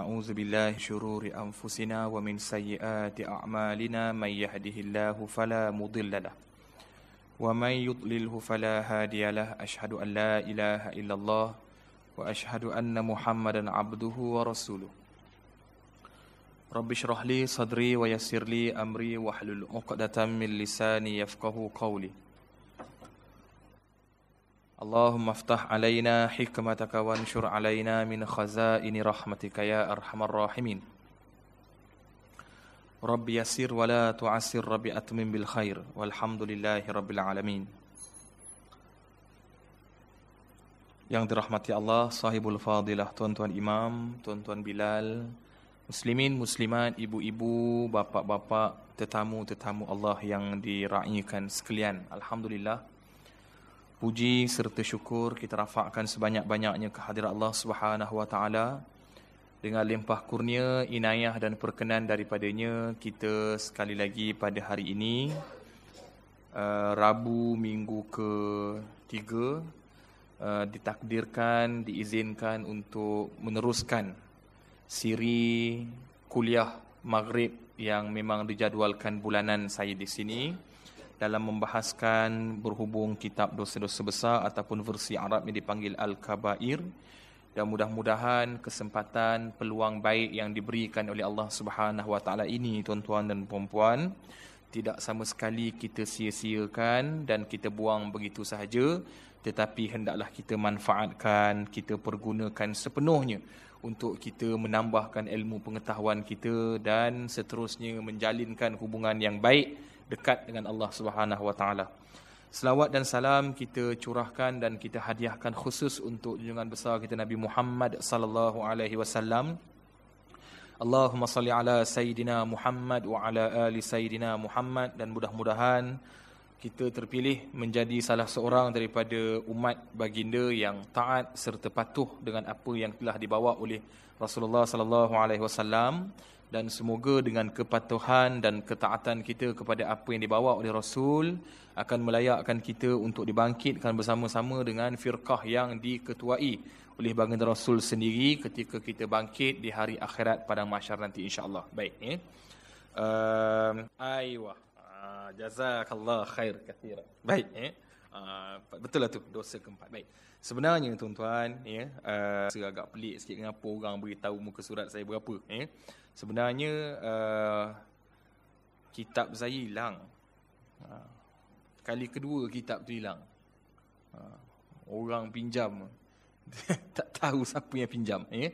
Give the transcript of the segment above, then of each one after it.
ونعوذ بالله شرور أنفسنا ومن سيئات أعمالنا من يهده الله فلا مضل له ومن يضلله فلا هادي له أشهد أن لا إله إلا الله وأشهد أن محمدا عبده ورسوله رب اشرح لي صدري ويسر لي أمري واحلل عقدة من لساني يفقه قولي اللهم افتح علينا حكمتك وانشر علينا من خزائن رحمتك يا أرحم الراحمين رب يسر ولا تعسر رب أتمم بالخير والحمد لله رب العالمين Yang dirahmati Allah, sahibul fadilah, tuan-tuan imam, tuan-tuan Bilal, muslimin, muslimat, ibu-ibu, bapa-bapa, tetamu-tetamu Allah yang diraihkan sekalian. Alhamdulillah. Puji serta syukur kita rafakkan sebanyak-banyaknya kehadiran Allah Subhanahu wa taala. Dengan limpah kurnia, inayah dan perkenan daripadanya kita sekali lagi pada hari ini uh, Rabu minggu ke-3 uh, ditakdirkan diizinkan untuk meneruskan siri kuliah maghrib yang memang dijadualkan bulanan saya di sini dalam membahaskan berhubung kitab dosa-dosa besar ataupun versi Arab yang dipanggil Al-Kabair. Dan mudah-mudahan kesempatan peluang baik yang diberikan oleh Allah Subhanahu Wa Taala ini tuan-tuan dan puan-puan tidak sama sekali kita sia-siakan dan kita buang begitu sahaja. Tetapi hendaklah kita manfaatkan kita pergunakan sepenuhnya untuk kita menambahkan ilmu pengetahuan kita dan seterusnya menjalinkan hubungan yang baik dekat dengan Allah Subhanahu Wa Taala. Selawat dan salam kita curahkan dan kita hadiahkan khusus untuk junjungan besar kita Nabi Muhammad sallallahu alaihi wasallam. Allahumma salli ala sayidina Muhammad wa ala ali sayidina Muhammad dan mudah-mudahan kita terpilih menjadi salah seorang daripada umat baginda yang taat serta patuh dengan apa yang telah dibawa oleh Rasulullah sallallahu alaihi wasallam dan semoga dengan kepatuhan dan ketaatan kita kepada apa yang dibawa oleh Rasul akan melayakkan kita untuk dibangkitkan bersama-sama dengan firqah yang diketuai oleh baginda Rasul sendiri ketika kita bangkit di hari akhirat pada mahsyar nanti insya-Allah. Baik ya. Uh, aywa. Uh, jazakallah khair kathira. Baik ya. Uh, betul lah tu dosa keempat. Baik. Sebenarnya tuan-tuan ya, uh, agak pelik sikit kenapa orang beritahu muka surat saya berapa ya sebenarnya uh, kitab saya hilang. Uh, kali kedua kitab tu hilang. Uh, orang pinjam tak tahu siapa yang pinjam. Eh?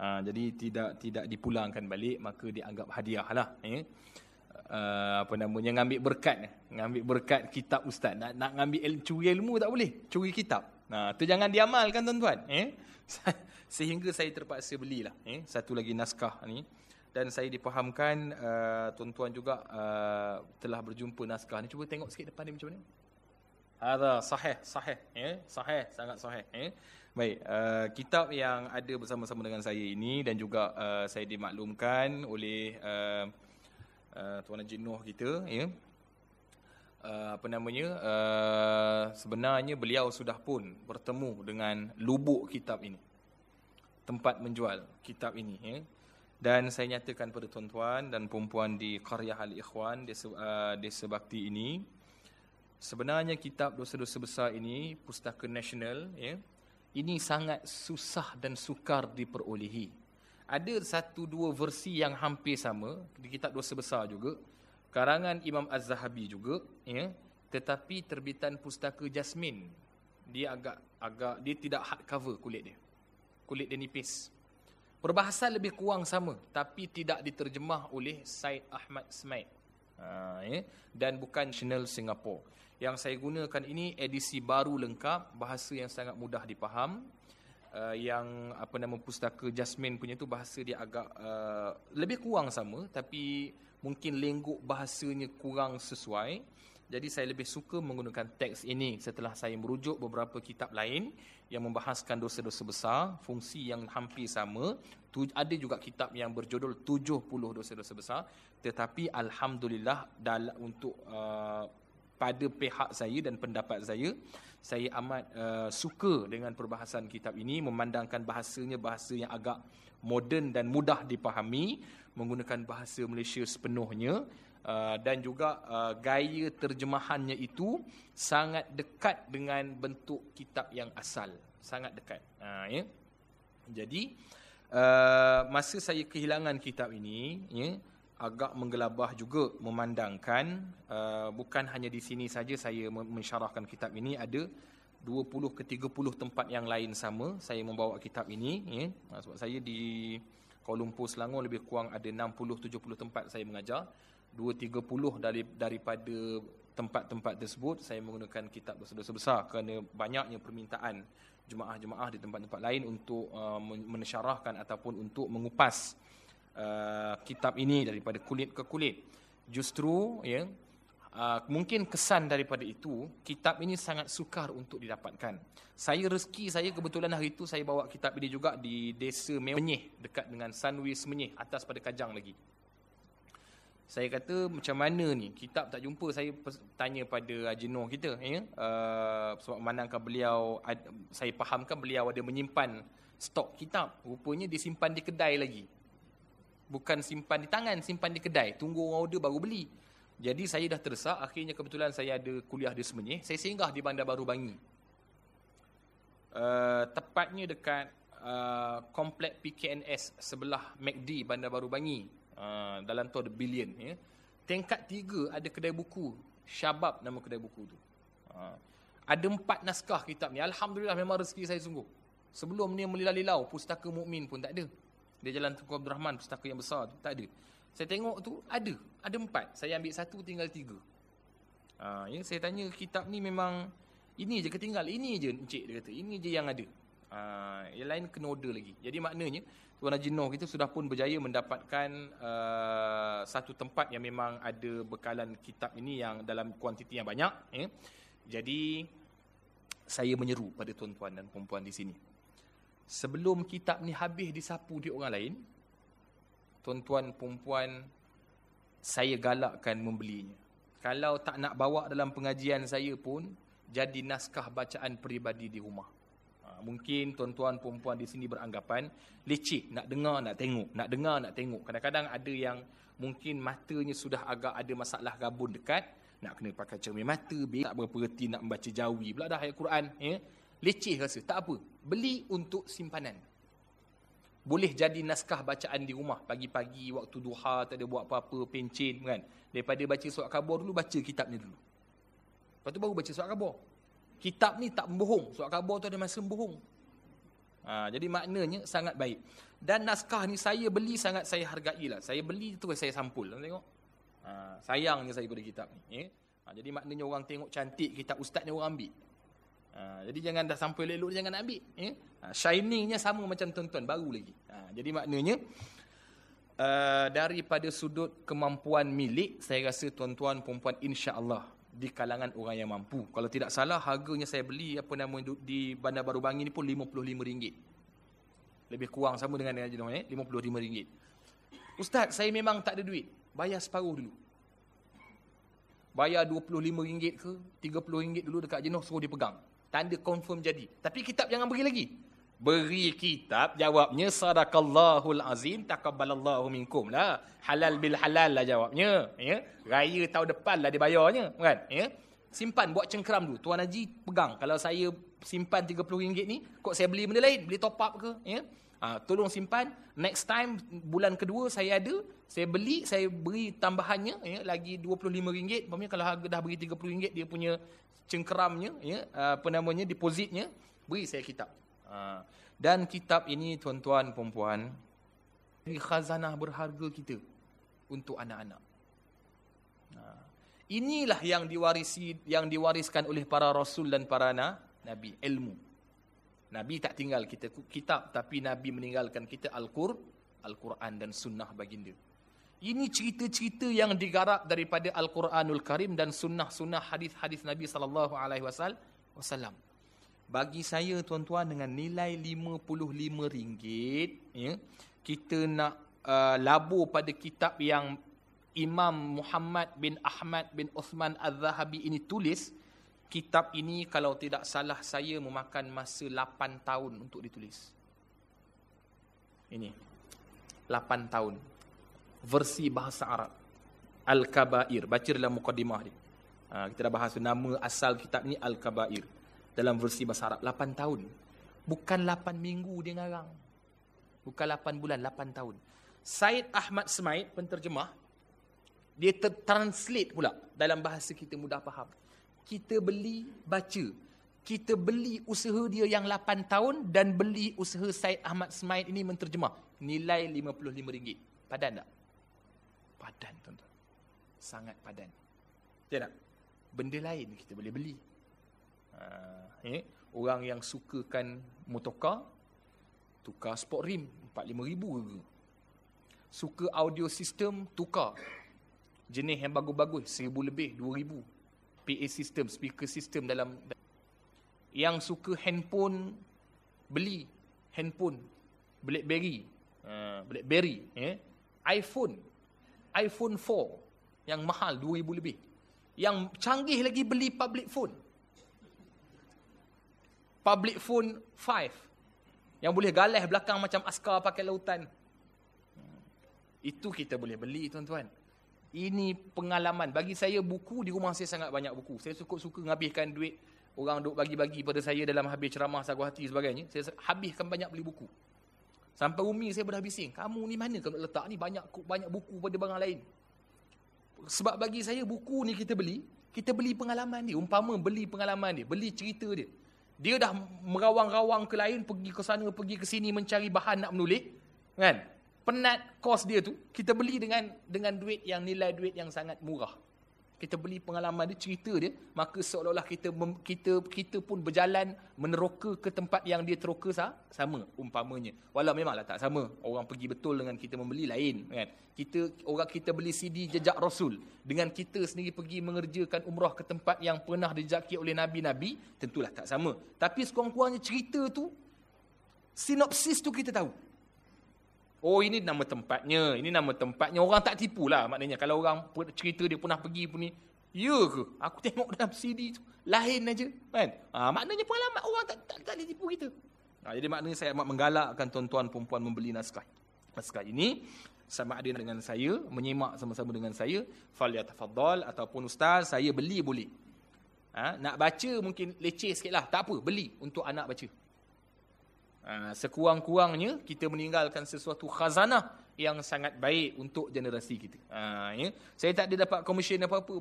Uh, jadi tidak tidak dipulangkan balik maka dianggap hadiah lah. Eh? Uh, apa namanya ngambil berkat ngambil berkat kitab ustaz nak nak ngambil curi ilmu tak boleh curi kitab nah tu jangan diamalkan tuan-tuan. Eh? Sehingga saya terpaksa belilah eh? Satu lagi naskah ni. Dan saya dipahamkan uh, tuan-tuan juga uh, telah berjumpa naskah ni. Cuba tengok sikit depan ni macam mana. Ada sahih sahih ya sahih sangat sahih ya baik uh, kitab yang ada bersama-sama dengan saya ini dan juga uh, saya dimaklumkan oleh uh, uh, tuan Haji Noh kita ya uh, apa namanya uh, sebenarnya beliau sudah pun bertemu dengan lubuk kitab ini. Tempat menjual kitab ini ya. Dan saya nyatakan pada tuan-tuan dan puan-puan di Qaryah Al-Ikhwan di uh, Desa Bakti ini sebenarnya kitab dosa-dosa besar ini pustaka nasional ya ini sangat susah dan sukar diperolehi. Ada satu dua versi yang hampir sama di kitab dosa besar juga karangan Imam Az-Zahabi juga ya tetapi terbitan pustaka Jasmine dia agak agak dia tidak hard cover kulit dia kulit dia nipis Perbahasan lebih kurang sama tapi tidak diterjemah oleh Said Ahmad Smaid. Ha, ya? Dan bukan Channel Singapore. Yang saya gunakan ini edisi baru lengkap, bahasa yang sangat mudah dipaham. Uh, yang apa nama pustaka Jasmine punya tu bahasa dia agak uh, lebih kurang sama tapi mungkin lengguk bahasanya kurang sesuai. Jadi saya lebih suka menggunakan teks ini setelah saya merujuk beberapa kitab lain yang membahaskan dosa-dosa besar, fungsi yang hampir sama. Ada juga kitab yang berjudul 70 dosa-dosa besar. Tetapi Alhamdulillah dalam untuk uh, pada pihak saya dan pendapat saya saya amat uh, suka dengan perbahasan kitab ini memandangkan bahasanya bahasa yang agak moden dan mudah dipahami menggunakan bahasa Malaysia sepenuhnya uh, dan juga uh, gaya terjemahannya itu sangat dekat dengan bentuk kitab yang asal. Sangat dekat. Uh, ya. Jadi uh, masa saya kehilangan kitab ini ya agak menggelabah juga memandangkan uh, bukan hanya di sini saja saya mensyarahkan kitab ini ada 20 ke 30 tempat yang lain sama saya membawa kitab ini ya. Uh, sebab saya di Kuala Lumpur Selangor lebih kurang ada 60 70 tempat saya mengajar. 2 30 dari daripada tempat-tempat tersebut saya menggunakan kitab besar-besar kerana banyaknya permintaan jemaah-jemaah di tempat-tempat lain untuk uh, mensyarahkan ataupun untuk mengupas Uh, kitab ini daripada kulit ke kulit. Justru ya uh, mungkin kesan daripada itu kitab ini sangat sukar untuk didapatkan. Saya rezeki saya kebetulan hari itu saya bawa kitab ini juga di desa Menyih dekat dengan Sunwis Menyih atas pada Kajang lagi. Saya kata macam mana ni kitab tak jumpa saya tanya pada Haji Noh kita ya uh, sebab manangkan beliau saya fahamkan beliau ada menyimpan stok kitab rupanya disimpan di kedai lagi bukan simpan di tangan, simpan di kedai. Tunggu orang order baru beli. Jadi saya dah terdesak, akhirnya kebetulan saya ada kuliah di Semenyih. Saya singgah di Bandar Baru Bangi. Uh, tepatnya dekat uh, komplek PKNS sebelah MACD Bandar Baru Bangi. Uh, dalam tu ada billion. Ya. Tingkat tiga ada kedai buku. Syabab nama kedai buku tu. Uh, ada empat naskah kitab ni. Alhamdulillah memang rezeki saya sungguh. Sebelum ni melilau-lilau, pustaka mukmin pun tak ada. Dia jalan Tunku Abdul Rahman, pustaka yang besar tu. Tak ada. Saya tengok tu, ada. Ada empat. Saya ambil satu, tinggal tiga. Ha, ya, saya tanya, kitab ni memang ini je ketinggal. Ini je, Encik dia kata. Ini je yang ada. Ha, yang lain kena order lagi. Jadi maknanya, Tuan Haji Noh kita sudah pun berjaya mendapatkan uh, satu tempat yang memang ada bekalan kitab ini yang dalam kuantiti yang banyak. Ya. Jadi, saya menyeru pada tuan-tuan dan perempuan di sini sebelum kitab ni habis disapu di orang lain, tuan-tuan perempuan saya galakkan membelinya. Kalau tak nak bawa dalam pengajian saya pun, jadi naskah bacaan peribadi di rumah. Ha, mungkin tuan-tuan perempuan di sini beranggapan, leceh, nak dengar, nak tengok. Nak dengar, nak tengok. Kadang-kadang ada yang mungkin matanya sudah agak ada masalah gabun dekat, nak kena pakai cermin mata, tak berapa reti nak membaca jawi pula dah ayat Quran. Ya? Leceh rasa, tak apa. Beli untuk simpanan. Boleh jadi naskah bacaan di rumah. Pagi-pagi, waktu duha, tak ada buat apa-apa, pencin kan. Daripada baca surat khabar dulu, baca kitab ni dulu. Lepas tu baru baca surat khabar. Kitab ni tak membohong. Surat khabar tu ada masa membohong. Ha, jadi maknanya sangat baik. Dan naskah ni saya beli sangat saya hargai lah. Saya beli tu saya sampul. Tengok. Ha, sayangnya saya pada kitab ni. Eh? Ha, jadi maknanya orang tengok cantik kitab ustaz ni orang ambil. Ha, jadi jangan dah sampai elok jangan nak ambil. Ya? Ha, shiningnya sama macam tuan-tuan, baru lagi. Ha, jadi maknanya, uh, daripada sudut kemampuan milik, saya rasa tuan-tuan, perempuan insya-Allah di kalangan orang yang mampu. Kalau tidak salah, harganya saya beli apa nama di Bandar Baru Bangi ni pun RM55. Lebih kurang sama dengan yang jenis eh? RM55. Ustaz, saya memang tak ada duit. Bayar separuh dulu. Bayar RM25 ke RM30 dulu dekat jenuh suruh dipegang. Tanda confirm jadi. Tapi kitab jangan beri lagi. Beri kitab, jawabnya sadaqallahul azim taqabbalallahu minkum lah. Halal bil halal lah jawabnya. Ya? Raya tahun depan lah dibayarnya. Kan? Ya? Simpan, buat cengkeram dulu. Tuan Haji pegang. Kalau saya simpan RM30 ni, kok saya beli benda lain? Beli top up ke? Ya? Ha, tolong simpan. Next time, bulan kedua saya ada. Saya beli, saya beri tambahannya. Ya, lagi RM25. Maksudnya kalau harga dah beri RM30, dia punya cengkeramnya, ya, apa namanya, depositnya, beri saya kitab. Ha. Dan kitab ini, tuan-tuan, perempuan, ini khazanah berharga kita untuk anak-anak. Inilah yang diwarisi, yang diwariskan oleh para rasul dan para nabi, ilmu. Nabi tak tinggal kita kitab, tapi Nabi meninggalkan kita Al-Qur, Al-Quran dan Sunnah baginda. Ini cerita-cerita yang digarap daripada Al-Quranul Karim dan sunnah-sunnah hadis-hadis Nabi sallallahu alaihi wasallam. Bagi saya tuan-tuan dengan nilai RM55 ya, kita nak uh, labur pada kitab yang Imam Muhammad bin Ahmad bin Uthman Al-Zahabi ini tulis, kitab ini kalau tidak salah saya memakan masa 8 tahun untuk ditulis. Ini. 8 tahun. Versi bahasa Arab. Al-Kabair. Baca dalam mukaddimah ni. Ha, kita dah bahas nama asal kitab ni Al-Kabair. Dalam versi bahasa Arab. 8 tahun. Bukan 8 minggu dia ngarang. Bukan 8 bulan, 8 tahun. Said Ahmad Semaid, penterjemah, dia translate pula dalam bahasa kita mudah faham. Kita beli, baca. Kita beli usaha dia yang 8 tahun dan beli usaha Said Ahmad Semaid ini menterjemah. Nilai RM55. Padan tak? Padan, tuan-tuan. Sangat padan. Tidak? Benda lain kita boleh beli. Uh, eh? Orang yang sukakan motorcar, tukar sport rim, RM45,000 ke? Suka audio system, tukar jenis yang bagus-bagus seribu lebih dua ribu PA system speaker system dalam yang suka handphone beli handphone BlackBerry uh, BlackBerry eh iPhone iPhone 4 yang mahal dua ribu lebih. Yang canggih lagi beli public phone. Public phone 5 yang boleh galah belakang macam askar pakai lautan. Itu kita boleh beli tuan-tuan ini pengalaman. Bagi saya buku di rumah saya sangat banyak buku. Saya suka-suka menghabiskan duit orang duk bagi-bagi pada saya dalam habis ceramah sagu hati sebagainya. Saya habiskan banyak beli buku. Sampai Umi saya berdah bising. Kamu ni mana kamu letak ni banyak banyak buku pada barang lain. Sebab bagi saya buku ni kita beli, kita beli pengalaman dia. Umpama beli pengalaman dia, beli cerita dia. Dia dah merawang-rawang ke lain, pergi ke sana, pergi ke sini mencari bahan nak menulis. Kan? Penat kos dia tu kita beli dengan dengan duit yang nilai duit yang sangat murah. Kita beli pengalaman dia cerita dia maka seolah-olah kita kita kita pun berjalan meneroka ke tempat yang dia teroka sah, sama umpamanya. Walau memanglah tak sama. Orang pergi betul dengan kita membeli lain kan? Kita orang kita beli CD jejak rasul. Dengan kita sendiri pergi mengerjakan umrah ke tempat yang pernah dijaki oleh nabi-nabi tentulah tak sama. Tapi sekurang-kurangnya cerita tu sinopsis tu kita tahu Oh ini nama tempatnya, ini nama tempatnya. Orang tak tipu lah maknanya. Kalau orang cerita dia pernah pergi pun ni, ya ke? Aku tengok dalam CD tu, lain aja, kan? Ha, maknanya pengalaman orang tak, tak, tak, tak tipu kita. Ha, jadi maknanya saya amat menggalakkan tuan-tuan perempuan membeli naskah. Naskah ini, sama ada dengan saya, menyimak sama-sama dengan saya, falyatafaddal ataupun ustaz, saya beli boleh. Ha, nak baca mungkin leceh sikit lah, tak apa, beli untuk anak baca. Ha, sekurang-kurangnya kita meninggalkan sesuatu khazanah yang sangat baik untuk generasi kita. Ha, ya. Saya tak ada dapat komisen apa-apa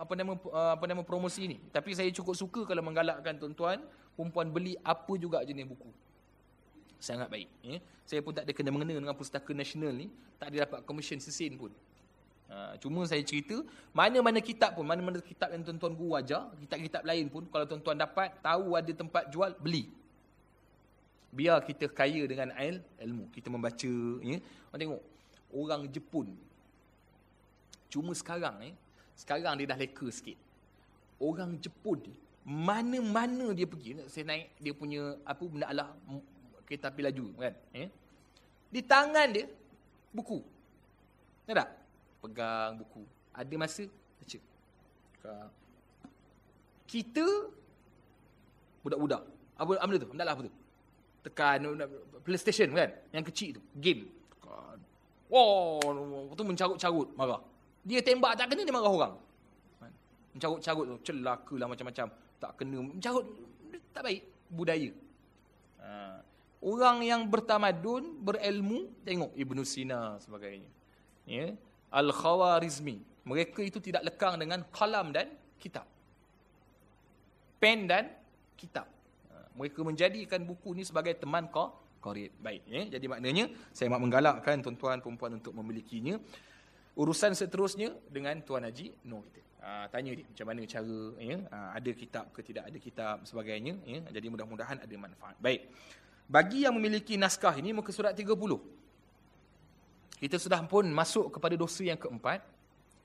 apa nama apa nama promosi ini. Tapi saya cukup suka kalau menggalakkan tuan-tuan perempuan beli apa juga jenis buku. Sangat baik. Ya. Saya pun tak ada kena mengena dengan pustaka nasional ni. Tak ada dapat komisen sesin pun. Ha, cuma saya cerita, mana-mana kitab pun, mana-mana kitab yang tuan-tuan guru ajar, kitab-kitab lain pun, kalau tuan-tuan dapat, tahu ada tempat jual, beli biar kita kaya dengan il, ilmu. Kita membaca ya. Orang tengok orang Jepun. Cuma sekarang eh sekarang dia dah leka sikit. Orang Jepun ni mana-mana dia pergi. Saya naik dia punya apa benda Allah kereta api laju kan eh di tangan dia buku. Ada tak? Pegang buku. Ada masa baca. Kita budak-budak. Apa benda tu? Benda apa tu tekan PlayStation kan yang kecil tu game. Tekan. Wow tu mencarut-carut marah. Dia tembak tak kena dia marah orang. Kan? mencarut-carut tu celaka lah macam-macam. Tak kena mencarut tak baik. Budaya. Ha. orang yang bertamadun berilmu tengok Ibnu Sina sebagainya. Ya. Al-Khawarizmi. Mereka itu tidak lekang dengan kalam dan kitab. Pen dan kitab mereka menjadikan buku ni sebagai teman kau korib. Baik, ya. Jadi maknanya saya mahu menggalakkan tuan-tuan perempuan untuk memilikinya. Urusan seterusnya dengan Tuan Haji no kita. Ha, tanya dia macam mana cara ya, ha, ada kitab ke tidak ada kitab sebagainya ya. Jadi mudah-mudahan ada manfaat. Baik. Bagi yang memiliki naskah ini muka surat 30. Kita sudah pun masuk kepada dosa yang keempat.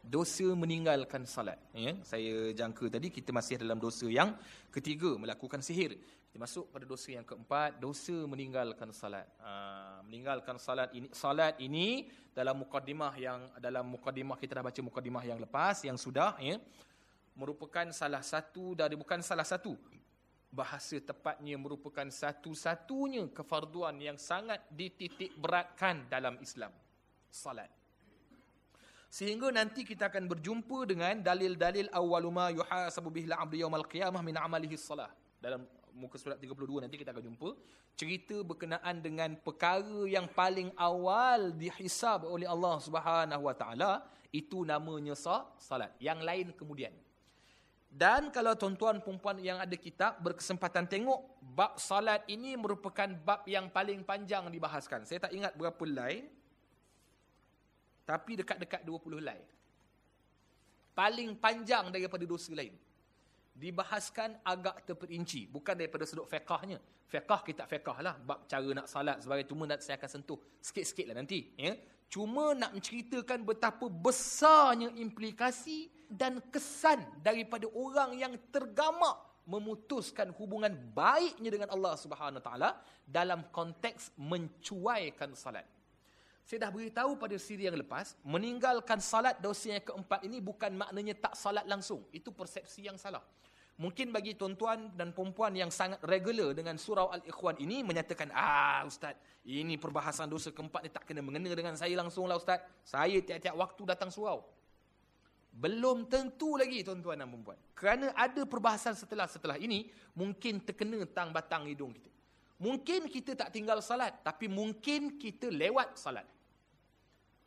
Dosa meninggalkan salat. Ya, saya jangka tadi kita masih dalam dosa yang ketiga melakukan sihir. Kita masuk pada dosa yang keempat, dosa meninggalkan salat. Ha, meninggalkan salat ini salat ini dalam mukadimah yang dalam mukadimah kita dah baca mukadimah yang lepas yang sudah ya merupakan salah satu dari bukan salah satu bahasa tepatnya merupakan satu-satunya kefarduan yang sangat dititik beratkan dalam Islam. Salat. Sehingga nanti kita akan berjumpa dengan dalil-dalil awaluma yuhasabu bihil abdu yawmal qiyamah min amalihi salah. Dalam muka surat 32 nanti kita akan jumpa cerita berkenaan dengan perkara yang paling awal dihisab oleh Allah Subhanahu wa taala itu namanya salat. Yang lain kemudian. Dan kalau tuan-tuan perempuan yang ada kitab berkesempatan tengok, bab salat ini merupakan bab yang paling panjang dibahaskan. Saya tak ingat berapa lai, tapi dekat-dekat 20 lai. Paling panjang daripada dosa lain. Dibahaskan agak terperinci. Bukan daripada sudut fiqahnya. Fiqah kita fiqah lah. Bab cara nak salat sebagai cuma nak saya akan sentuh sikit-sikit lah nanti. Ya? Cuma nak menceritakan betapa besarnya implikasi dan kesan daripada orang yang tergamak memutuskan hubungan baiknya dengan Allah Subhanahu taala dalam konteks mencuaikan salat. Saya dah beritahu pada siri yang lepas, meninggalkan salat dosa yang keempat ini bukan maknanya tak salat langsung. Itu persepsi yang salah. Mungkin bagi tuan-tuan dan perempuan yang sangat regular dengan surau Al-Ikhwan ini menyatakan, ah Ustaz, ini perbahasan dosa keempat ni tak kena mengena dengan saya langsung lah Ustaz. Saya tiap-tiap waktu datang surau. Belum tentu lagi tuan-tuan dan perempuan. Kerana ada perbahasan setelah-setelah ini, mungkin terkena tang batang hidung kita. Mungkin kita tak tinggal salat, tapi mungkin kita lewat salat.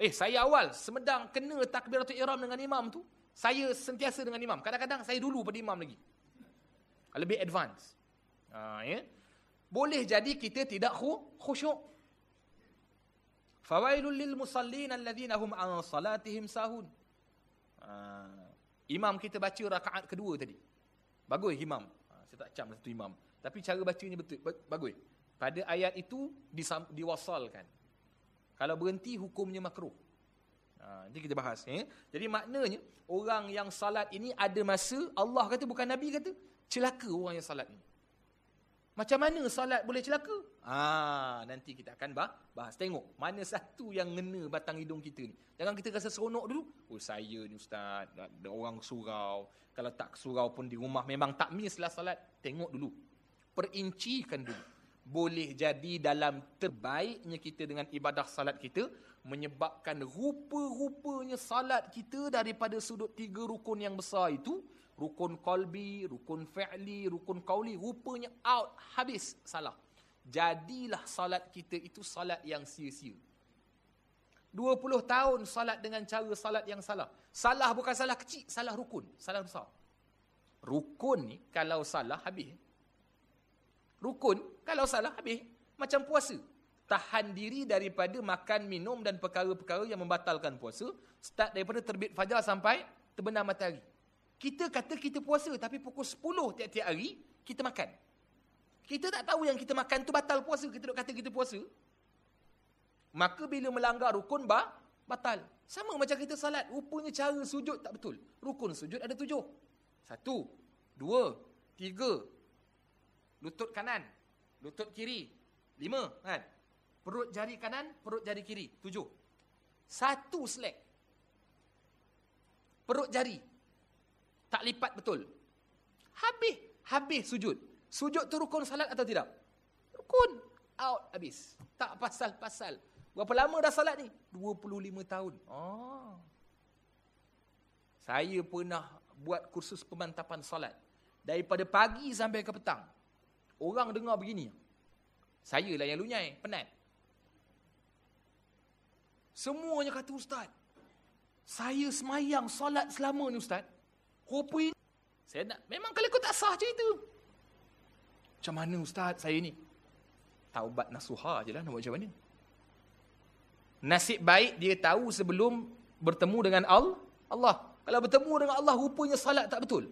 Eh, saya awal semedang kena takbiratul ihram dengan imam tu, saya sentiasa dengan imam. Kadang-kadang saya dulu pada imam lagi. Lebih advance. Ha, ya? Boleh jadi kita tidak khusyuk. Fawailul lil musallin alladhina hum an salatihim sahun. Ha, imam kita baca rakaat kedua tadi. Bagus imam. Ha, saya tak cam satu imam. Tapi cara bacanya betul bagus. Pada ayat itu diwasalkan. Kalau berhenti hukumnya makruh. Ha, nanti kita bahas. Eh? Jadi maknanya orang yang salat ini ada masa Allah kata bukan Nabi kata celaka orang yang salat ni. Macam mana salat boleh celaka? Ah, nanti kita akan bahas. Tengok mana satu yang ngena batang hidung kita ni. Jangan kita rasa seronok dulu. Oh saya ni ustaz, ada orang surau. Kalau tak surau pun di rumah memang tak miss lah salat. Tengok dulu. Perincikan dulu. Boleh jadi dalam terbaiknya kita dengan ibadah salat kita menyebabkan rupa-rupanya salat kita daripada sudut tiga rukun yang besar itu rukun qalbi, rukun fi'li, rukun qauli, rupanya out, habis salah. Jadilah salat kita itu salat yang sia-sia. 20 tahun salat dengan cara salat yang salah. Salah bukan salah kecil, salah rukun, salah besar. Rukun ni kalau salah habis. Rukun kalau salah habis. Macam puasa. Tahan diri daripada makan, minum dan perkara-perkara yang membatalkan puasa. Start daripada terbit fajar sampai terbenam matahari. Kita kata kita puasa tapi pukul 10 tiap-tiap hari kita makan. Kita tak tahu yang kita makan tu batal puasa, kita duk kata kita puasa. Maka bila melanggar rukun bah, batal. Sama macam kita salat, rupanya cara sujud tak betul. Rukun sujud ada tujuh. Satu, dua, tiga. Lutut kanan, lutut kiri. Lima, kan? Perut jari kanan, perut jari kiri. Tujuh. Satu selek. Perut jari, tak lipat betul. Habis, habis sujud. Sujud tu rukun salat atau tidak? Rukun. Out, habis. Tak pasal-pasal. Berapa lama dah salat ni? 25 tahun. Oh. Saya pernah buat kursus pemantapan salat. Daripada pagi sampai ke petang. Orang dengar begini. Saya lah yang lunyai, penat. Semuanya kata Ustaz. Saya semayang salat selama ni Ustaz. Rupa ini. Saya nak, memang kalau kau tak sah cerita. Macam mana ustaz saya ni? Taubat nasuha je lah nak buat macam mana. Nasib baik dia tahu sebelum bertemu dengan Allah. Kalau bertemu dengan Allah, rupanya salat tak betul.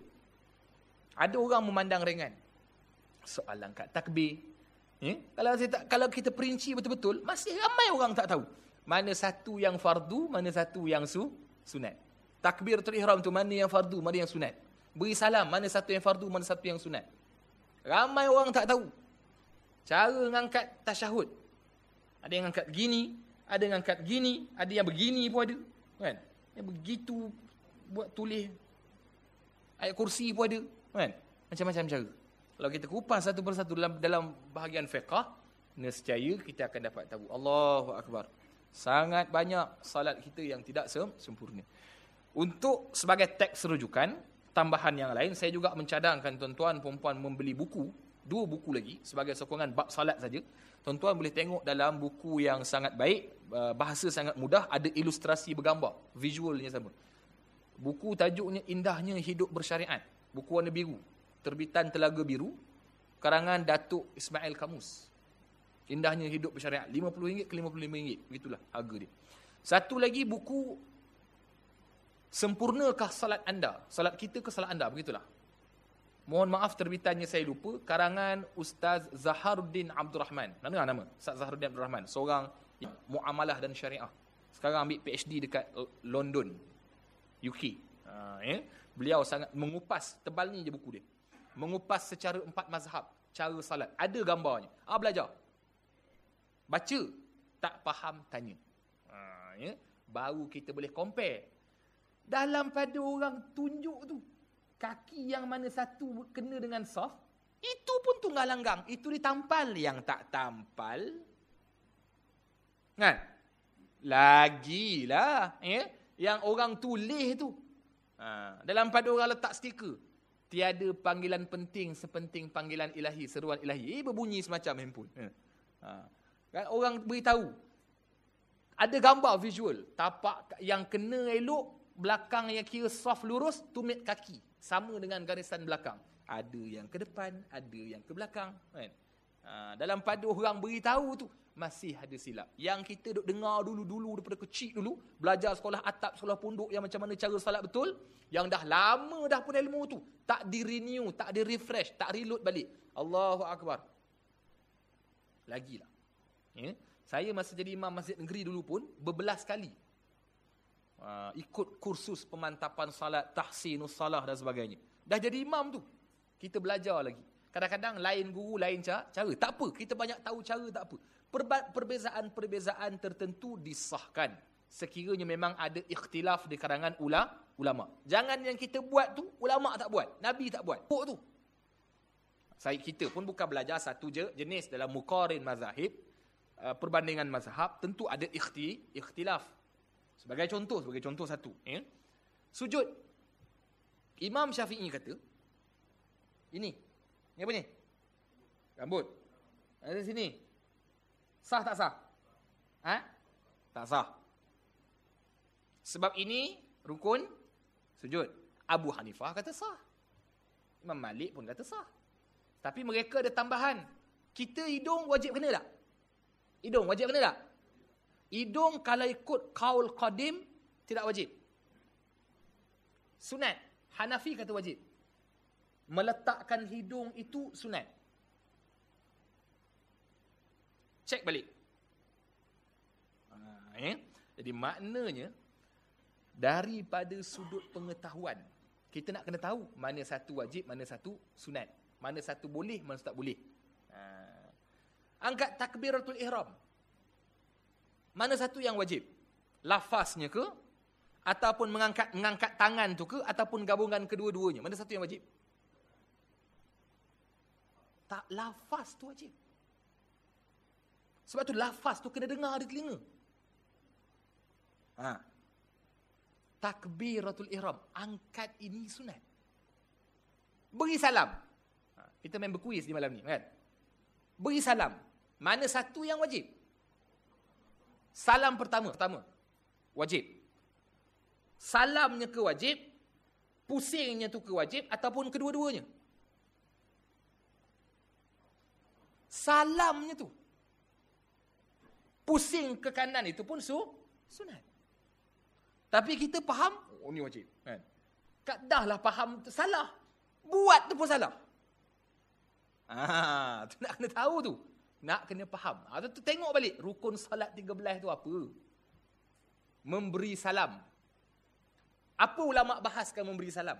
Ada orang memandang ringan. Soalan kat takbir. Ya? Kalau, saya tak, kalau kita perinci betul-betul, masih ramai orang tak tahu. Mana satu yang fardu, mana satu yang su, sunat. Takbiratul ihram tu mana yang fardu, mana yang sunat. Beri salam, mana satu yang fardu, mana satu yang sunat. Ramai orang tak tahu. Cara ngangkat tasyahud. Ada yang ngangkat gini, ada yang ngangkat gini, ada yang begini pun ada. Kan? Yang begitu buat tulis ayat kursi pun ada. Kan? Macam-macam cara. Kalau kita kupas satu persatu dalam dalam bahagian fiqah, nescaya kita akan dapat tahu. Allahu Akbar. Sangat banyak salat kita yang tidak sempurna. Untuk sebagai teks rujukan, tambahan yang lain, saya juga mencadangkan tuan-tuan perempuan membeli buku, dua buku lagi, sebagai sokongan bab salat saja. Tuan-tuan boleh tengok dalam buku yang sangat baik, uh, bahasa sangat mudah, ada ilustrasi bergambar, visualnya sama. Buku tajuknya Indahnya Hidup Bersyariat. Buku warna biru. Terbitan Telaga Biru. Karangan Datuk Ismail Kamus. Indahnya Hidup Bersyariat. RM50 ke RM55. Begitulah harga dia. Satu lagi buku Sempurnakah salat anda? Salat kita ke salat anda? Begitulah. Mohon maaf terbitannya saya lupa. Karangan Ustaz Zaharuddin Abdul Rahman. Mana nama? Ustaz Zaharuddin Abdul Rahman. Seorang muamalah dan syariah. Sekarang ambil PhD dekat London. UK. Ha, ya? Beliau sangat mengupas. Tebal ni je buku dia. Mengupas secara empat mazhab. Cara salat. Ada gambarnya. Ah belajar. Baca. Tak faham, tanya. Ha, ya? Baru kita boleh compare dalam pada orang tunjuk tu, kaki yang mana satu kena dengan soft, itu pun tunggal langgang. Itu ditampal yang tak tampal. Kan? Lagilah. Ya? Yang orang tulis tu. Ha. Dalam pada orang letak stiker. Tiada panggilan penting sepenting panggilan ilahi, seruan ilahi. Eh, berbunyi semacam handphone. Ya. Ha. Kan? Orang beritahu. Ada gambar visual. Tapak yang kena elok, belakang yang kira soft lurus, tumit kaki. Sama dengan garisan belakang. Ada yang ke depan, ada yang ke belakang. Kan? Ha, dalam pada orang beritahu tu, masih ada silap. Yang kita duk dengar dulu-dulu daripada kecil dulu, belajar sekolah atap, sekolah punduk yang macam mana cara salat betul, yang dah lama dah pun ilmu tu, tak di-renew, tak di-refresh, tak reload balik. Allahu Akbar. Lagilah. Ya? Saya masa jadi imam masjid negeri dulu pun, berbelas kali uh, ikut kursus pemantapan salat, tahsinus salah dan sebagainya. Dah jadi imam tu. Kita belajar lagi. Kadang-kadang lain guru, lain cara. Tak apa, kita banyak tahu cara, tak apa. Perbezaan-perbezaan tertentu disahkan. Sekiranya memang ada ikhtilaf di karangan ulama. Jangan yang kita buat tu, ulama tak buat. Nabi tak buat. Puk tu. Saya kita pun bukan belajar satu je jenis dalam muqarin mazahib. Uh, perbandingan mazhab, tentu ada ikhti, ikhtilaf. Sebagai contoh, sebagai contoh satu. Ya. Sujud. Imam Syafi'i kata, ini. Ini apa ni? Rambut. Ada sini. Sah tak sah? Ha? Tak sah. Sebab ini rukun sujud. Abu Hanifah kata sah. Imam Malik pun kata sah. Tapi mereka ada tambahan. Kita hidung wajib kena tak? Hidung wajib kena tak? Hidung kalau ikut kaul qadim tidak wajib. Sunat. Hanafi kata wajib. Meletakkan hidung itu sunat. Cek balik. Ha, eh? Jadi maknanya daripada sudut pengetahuan kita nak kena tahu mana satu wajib, mana satu sunat. Mana satu boleh, mana satu tak boleh. Ha. Angkat takbiratul ihram. Mana satu yang wajib? Lafaznya ke? Ataupun mengangkat mengangkat tangan tu ke? Ataupun gabungan kedua-duanya? Mana satu yang wajib? Tak, lafaz tu wajib. Sebab tu lafaz tu kena dengar di telinga. Ha. Takbiratul ihram. Angkat ini sunat. Beri salam. Ha. Kita main berkuis di malam ni. Kan? Beri salam. Mana satu yang wajib? Salam pertama, pertama. Wajib. Salamnya ke wajib, pusingnya tu ke wajib ataupun kedua-duanya. Salamnya tu. Pusing ke kanan itu pun su sunat. Tapi kita faham, oh ni wajib, kan. Kat dahlah faham salah. Buat tu pun salah. Ah, tu nak kena tahu tu. Nak kena faham. Ha, tu, tengok balik. Rukun salat 13 tu apa? Memberi salam. Apa ulama bahaskan memberi salam?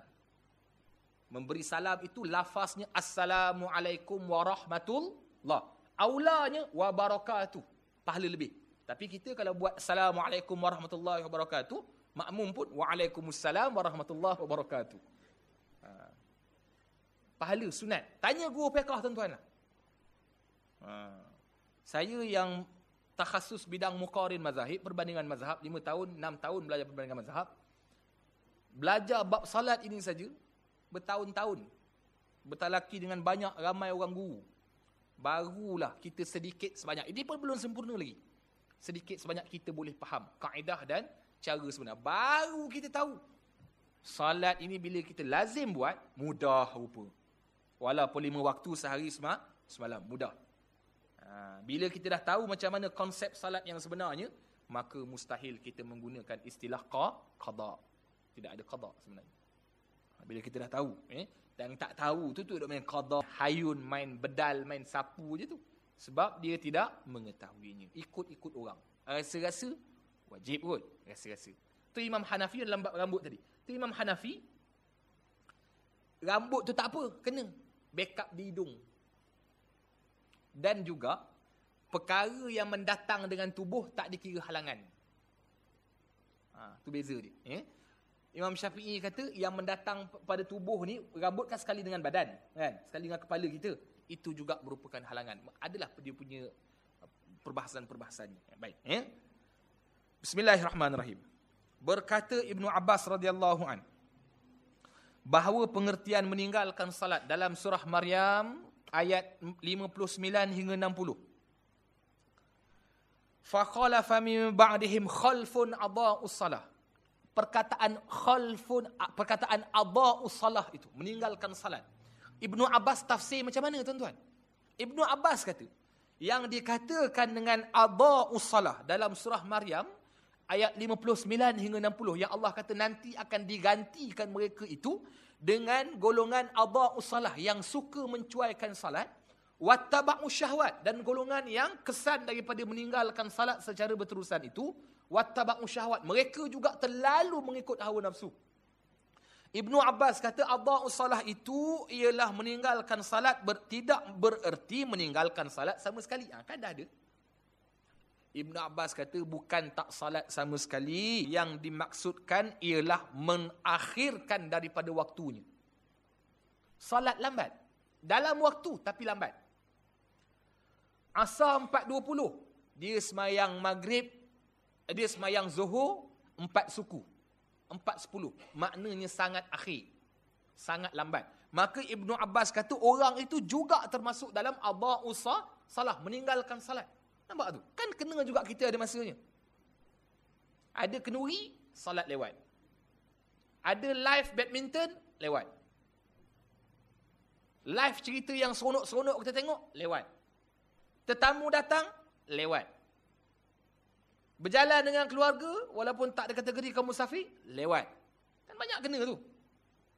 Memberi salam itu lafaznya Assalamualaikum warahmatullah. Aulanya wa barakatuh. Pahala lebih. Tapi kita kalau buat Assalamualaikum warahmatullahi wabarakatuh, makmum pun Waalaikumsalam warahmatullahi wabarakatuh. Ha. Pahala sunat. Tanya guru fiqh tuan-tuan. Ha. Saya yang takhasus bidang muqarin mazahib, perbandingan mazhab, 5 tahun, 6 tahun belajar perbandingan mazhab. Belajar bab salat ini saja, bertahun-tahun. Bertalaki dengan banyak ramai orang guru. Barulah kita sedikit sebanyak. Ini pun belum sempurna lagi. Sedikit sebanyak kita boleh faham kaedah dan cara sebenar. Baru kita tahu. Salat ini bila kita lazim buat, mudah rupa. Walaupun lima waktu sehari semalam, mudah. Ha, bila kita dah tahu macam mana konsep salat yang sebenarnya, maka mustahil kita menggunakan istilah qada. Tidak ada qada sebenarnya. Bila kita dah tahu, eh, dan tak tahu tu tu duk main qada, hayun, main bedal, main sapu je tu. Sebab dia tidak mengetahuinya. Ikut-ikut orang. Rasa-rasa wajib kot. Rasa-rasa. Tu Imam Hanafi yang lambat rambut tadi. Tu Imam Hanafi, rambut tu tak apa, kena. Backup di hidung. Dan juga, perkara yang mendatang dengan tubuh tak dikira halangan. Ha, tu beza dia. Eh? Imam Syafi'i kata yang mendatang pada tubuh ni rambut kan sekali dengan badan kan? Sekali dengan kepala kita itu juga merupakan halangan. Adalah dia punya uh, perbahasan-perbahasannya. Baik ya? Bismillahirrahmanirrahim. Berkata Ibnu Abbas radhiyallahu an bahawa pengertian meninggalkan salat dalam surah Maryam ayat 59 hingga 60 Faqala min ba'dihim khalfun adaa'us salah perkataan khalfun perkataan adaa'us salah itu meninggalkan salat. Ibnu Abbas tafsir macam mana tuan-tuan? Ibnu Abbas kata yang dikatakan dengan adaa'us salah dalam surah Maryam ayat 59 hingga 60 yang Allah kata nanti akan digantikan mereka itu dengan golongan adaa'us salah yang suka mencuaikan salat wattaba'us syahwat dan golongan yang kesan daripada meninggalkan salat secara berterusan itu wattaba'u syahwat. Mereka juga terlalu mengikut hawa nafsu. Ibnu Abbas kata adha'u salah itu ialah meninggalkan salat ber, tidak bererti meninggalkan salat sama sekali. Ha, kan dah ada. Ibnu Abbas kata bukan tak salat sama sekali. Yang dimaksudkan ialah mengakhirkan daripada waktunya. Salat lambat. Dalam waktu tapi lambat. Asar 4.20. Dia semayang maghrib dia semayang zuhur empat suku. Empat sepuluh. Maknanya sangat akhir. Sangat lambat. Maka Ibnu Abbas kata orang itu juga termasuk dalam Abba Usa salah. Meninggalkan salat. Nampak tu? Kan kena juga kita ada masanya. Ada kenuri, salat lewat. Ada live badminton, lewat. Live cerita yang seronok-seronok kita tengok, lewat. Tetamu datang, lewat. Berjalan dengan keluarga, walaupun tak ada kategori kaum musafir, lewat. Kan banyak kena tu.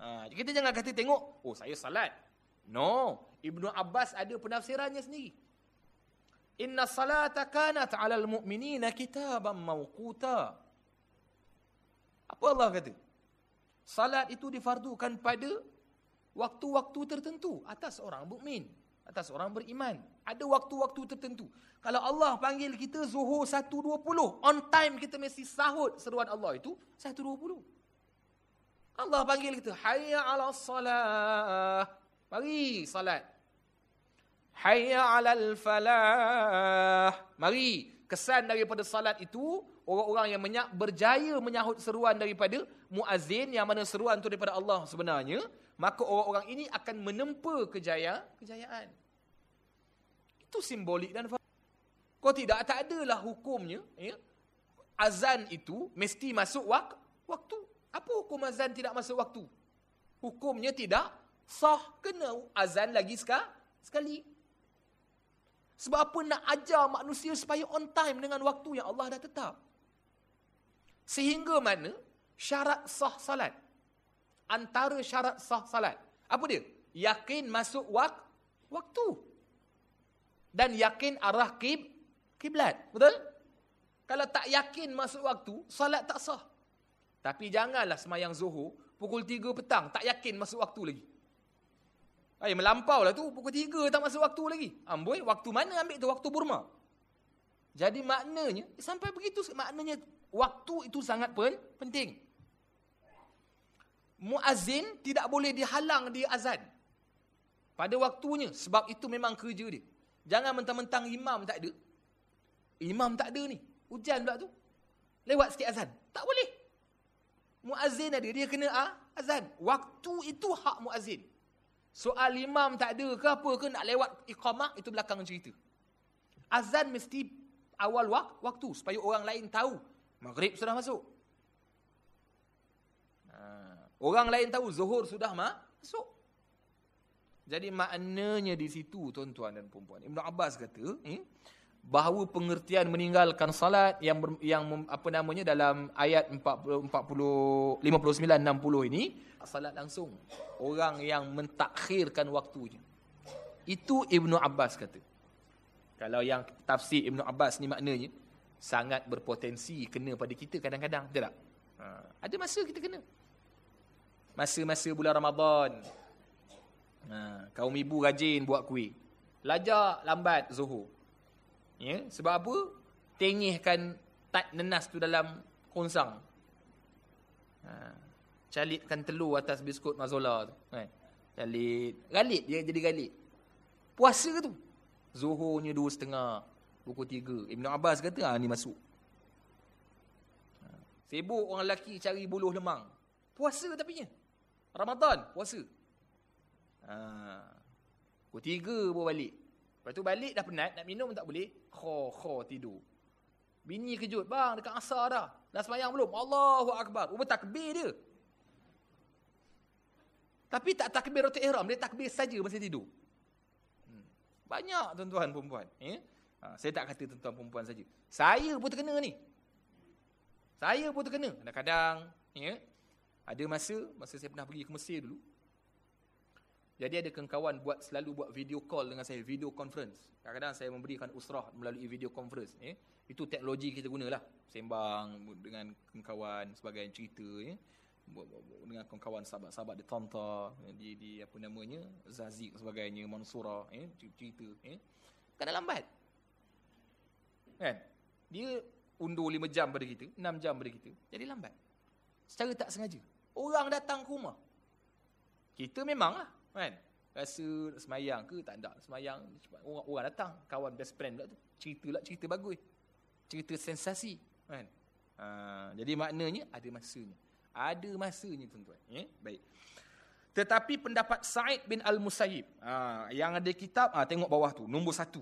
Ha, kita jangan kata tengok, oh saya salat. No. Ibnu Abbas ada penafsirannya sendiri. Inna salata kanat ala al-mu'minina kitaban mawquta. Apa Allah kata? Salat itu difardukan pada waktu-waktu tertentu atas orang mukmin atas orang beriman. Ada waktu-waktu tertentu. Kalau Allah panggil kita zuhur 1.20, on time kita mesti sahut seruan Allah itu 1.20. Allah panggil kita, hayya ala salah. Mari salat. Hayya ala falah. Mari. Kesan daripada salat itu, orang-orang yang menyak, berjaya menyahut seruan daripada muazzin yang mana seruan itu daripada Allah sebenarnya, maka orang-orang ini akan menempa kejayaan. kejayaan. Itu simbolik dan Kau tidak, tak adalah hukumnya. Ya? Azan itu mesti masuk wak waktu. Apa hukum azan tidak masuk waktu? Hukumnya tidak sah. Kena azan lagi sekali. Sebab apa nak ajar manusia supaya on time dengan waktu yang Allah dah tetap. Sehingga mana syarat sah salat antara syarat sah salat. Apa dia? Yakin masuk wak waktu. Dan yakin arah kib kiblat. Betul? Kalau tak yakin masuk waktu, salat tak sah. Tapi janganlah semayang zuhur pukul 3 petang. Tak yakin masuk waktu lagi. Ay, melampau lah tu. Pukul 3 tak masuk waktu lagi. Amboi, waktu mana ambil tu? Waktu Burma. Jadi maknanya, sampai begitu maknanya waktu itu sangat pen, penting. Muazzin tidak boleh dihalang di azan. Pada waktunya. Sebab itu memang kerja dia. Jangan mentang-mentang imam tak ada. Imam tak ada ni. Hujan pula tu. Lewat sikit azan. Tak boleh. Muazzin ada. Dia kena ah, azan. Waktu itu hak muazzin. Soal imam tak ada ke apa ke nak lewat iqamah. Itu belakang cerita. Azan mesti awal wak waktu. Supaya orang lain tahu. Maghrib sudah masuk. Orang lain tahu zuhur sudah masuk. Jadi maknanya di situ tuan-tuan dan puan-puan. Ibn Abbas kata. Eh, bahawa pengertian meninggalkan salat yang ber, yang apa namanya dalam ayat 40 40 59 60 ini salat langsung orang yang mentakhirkan waktunya itu Ibnu Abbas kata kalau yang tafsir Ibnu Abbas ni maknanya sangat berpotensi kena pada kita kadang-kadang betul tak ha, ada masa kita kena masa-masa bulan Ramadan ha, kaum ibu rajin buat kuih lajak lambat zuhur Ya, sebab apa? Tengihkan tat nenas tu dalam konsang. Ha, calitkan telur atas biskut mazola tu. Kan? Calit. Galit dia jadi galit. Puasa tu. Zuhurnya dua setengah. Pukul tiga. Ibn Abbas kata, ha, ni masuk. Ha, sibuk orang lelaki cari buluh lemang. Puasa tapi nya. Ramadan, puasa. Ha, pukul tiga baru balik. Lepas tu balik dah penat, nak minum tak boleh. Kho, kho tidur. Bini kejut, bang dekat asar dah. Dah semayang belum? Allahu Akbar. Ubah takbir dia. Tapi tak takbir roti ihram, dia takbir saja masa tidur. Hmm. Banyak tuan-tuan perempuan. Eh? Ha, saya tak kata tuan-tuan perempuan saja. Saya pun terkena ni. Saya pun terkena. Kadang-kadang, ya, ada masa, masa saya pernah pergi ke Mesir dulu, jadi ada kawan buat selalu buat video call dengan saya, video conference. Kadang-kadang saya memberikan usrah melalui video conference. Eh. Itu teknologi kita gunalah. Sembang dengan kawan sebagai cerita. Eh. Dengan kawan sahabat-sahabat di Tonta, di, di apa namanya, Zazik sebagainya, Mansura, eh. cerita. Eh. Kadang lambat. Kan? Dia undur 5 jam pada kita, 6 jam pada kita. Jadi lambat. Secara tak sengaja. Orang datang ke rumah. Kita memanglah Kan? Rasa semayang ke tak ada. Semayang orang, orang datang. Kawan best friend pula tu. Cerita lah cerita bagus. Cerita sensasi. Kan? Ha, jadi maknanya ada masanya. Ada masanya tuan-tuan. Ya? Baik. Tetapi pendapat Sa'id bin Al-Musayyib. Ha, yang ada kitab, ha, tengok bawah tu. Nombor satu.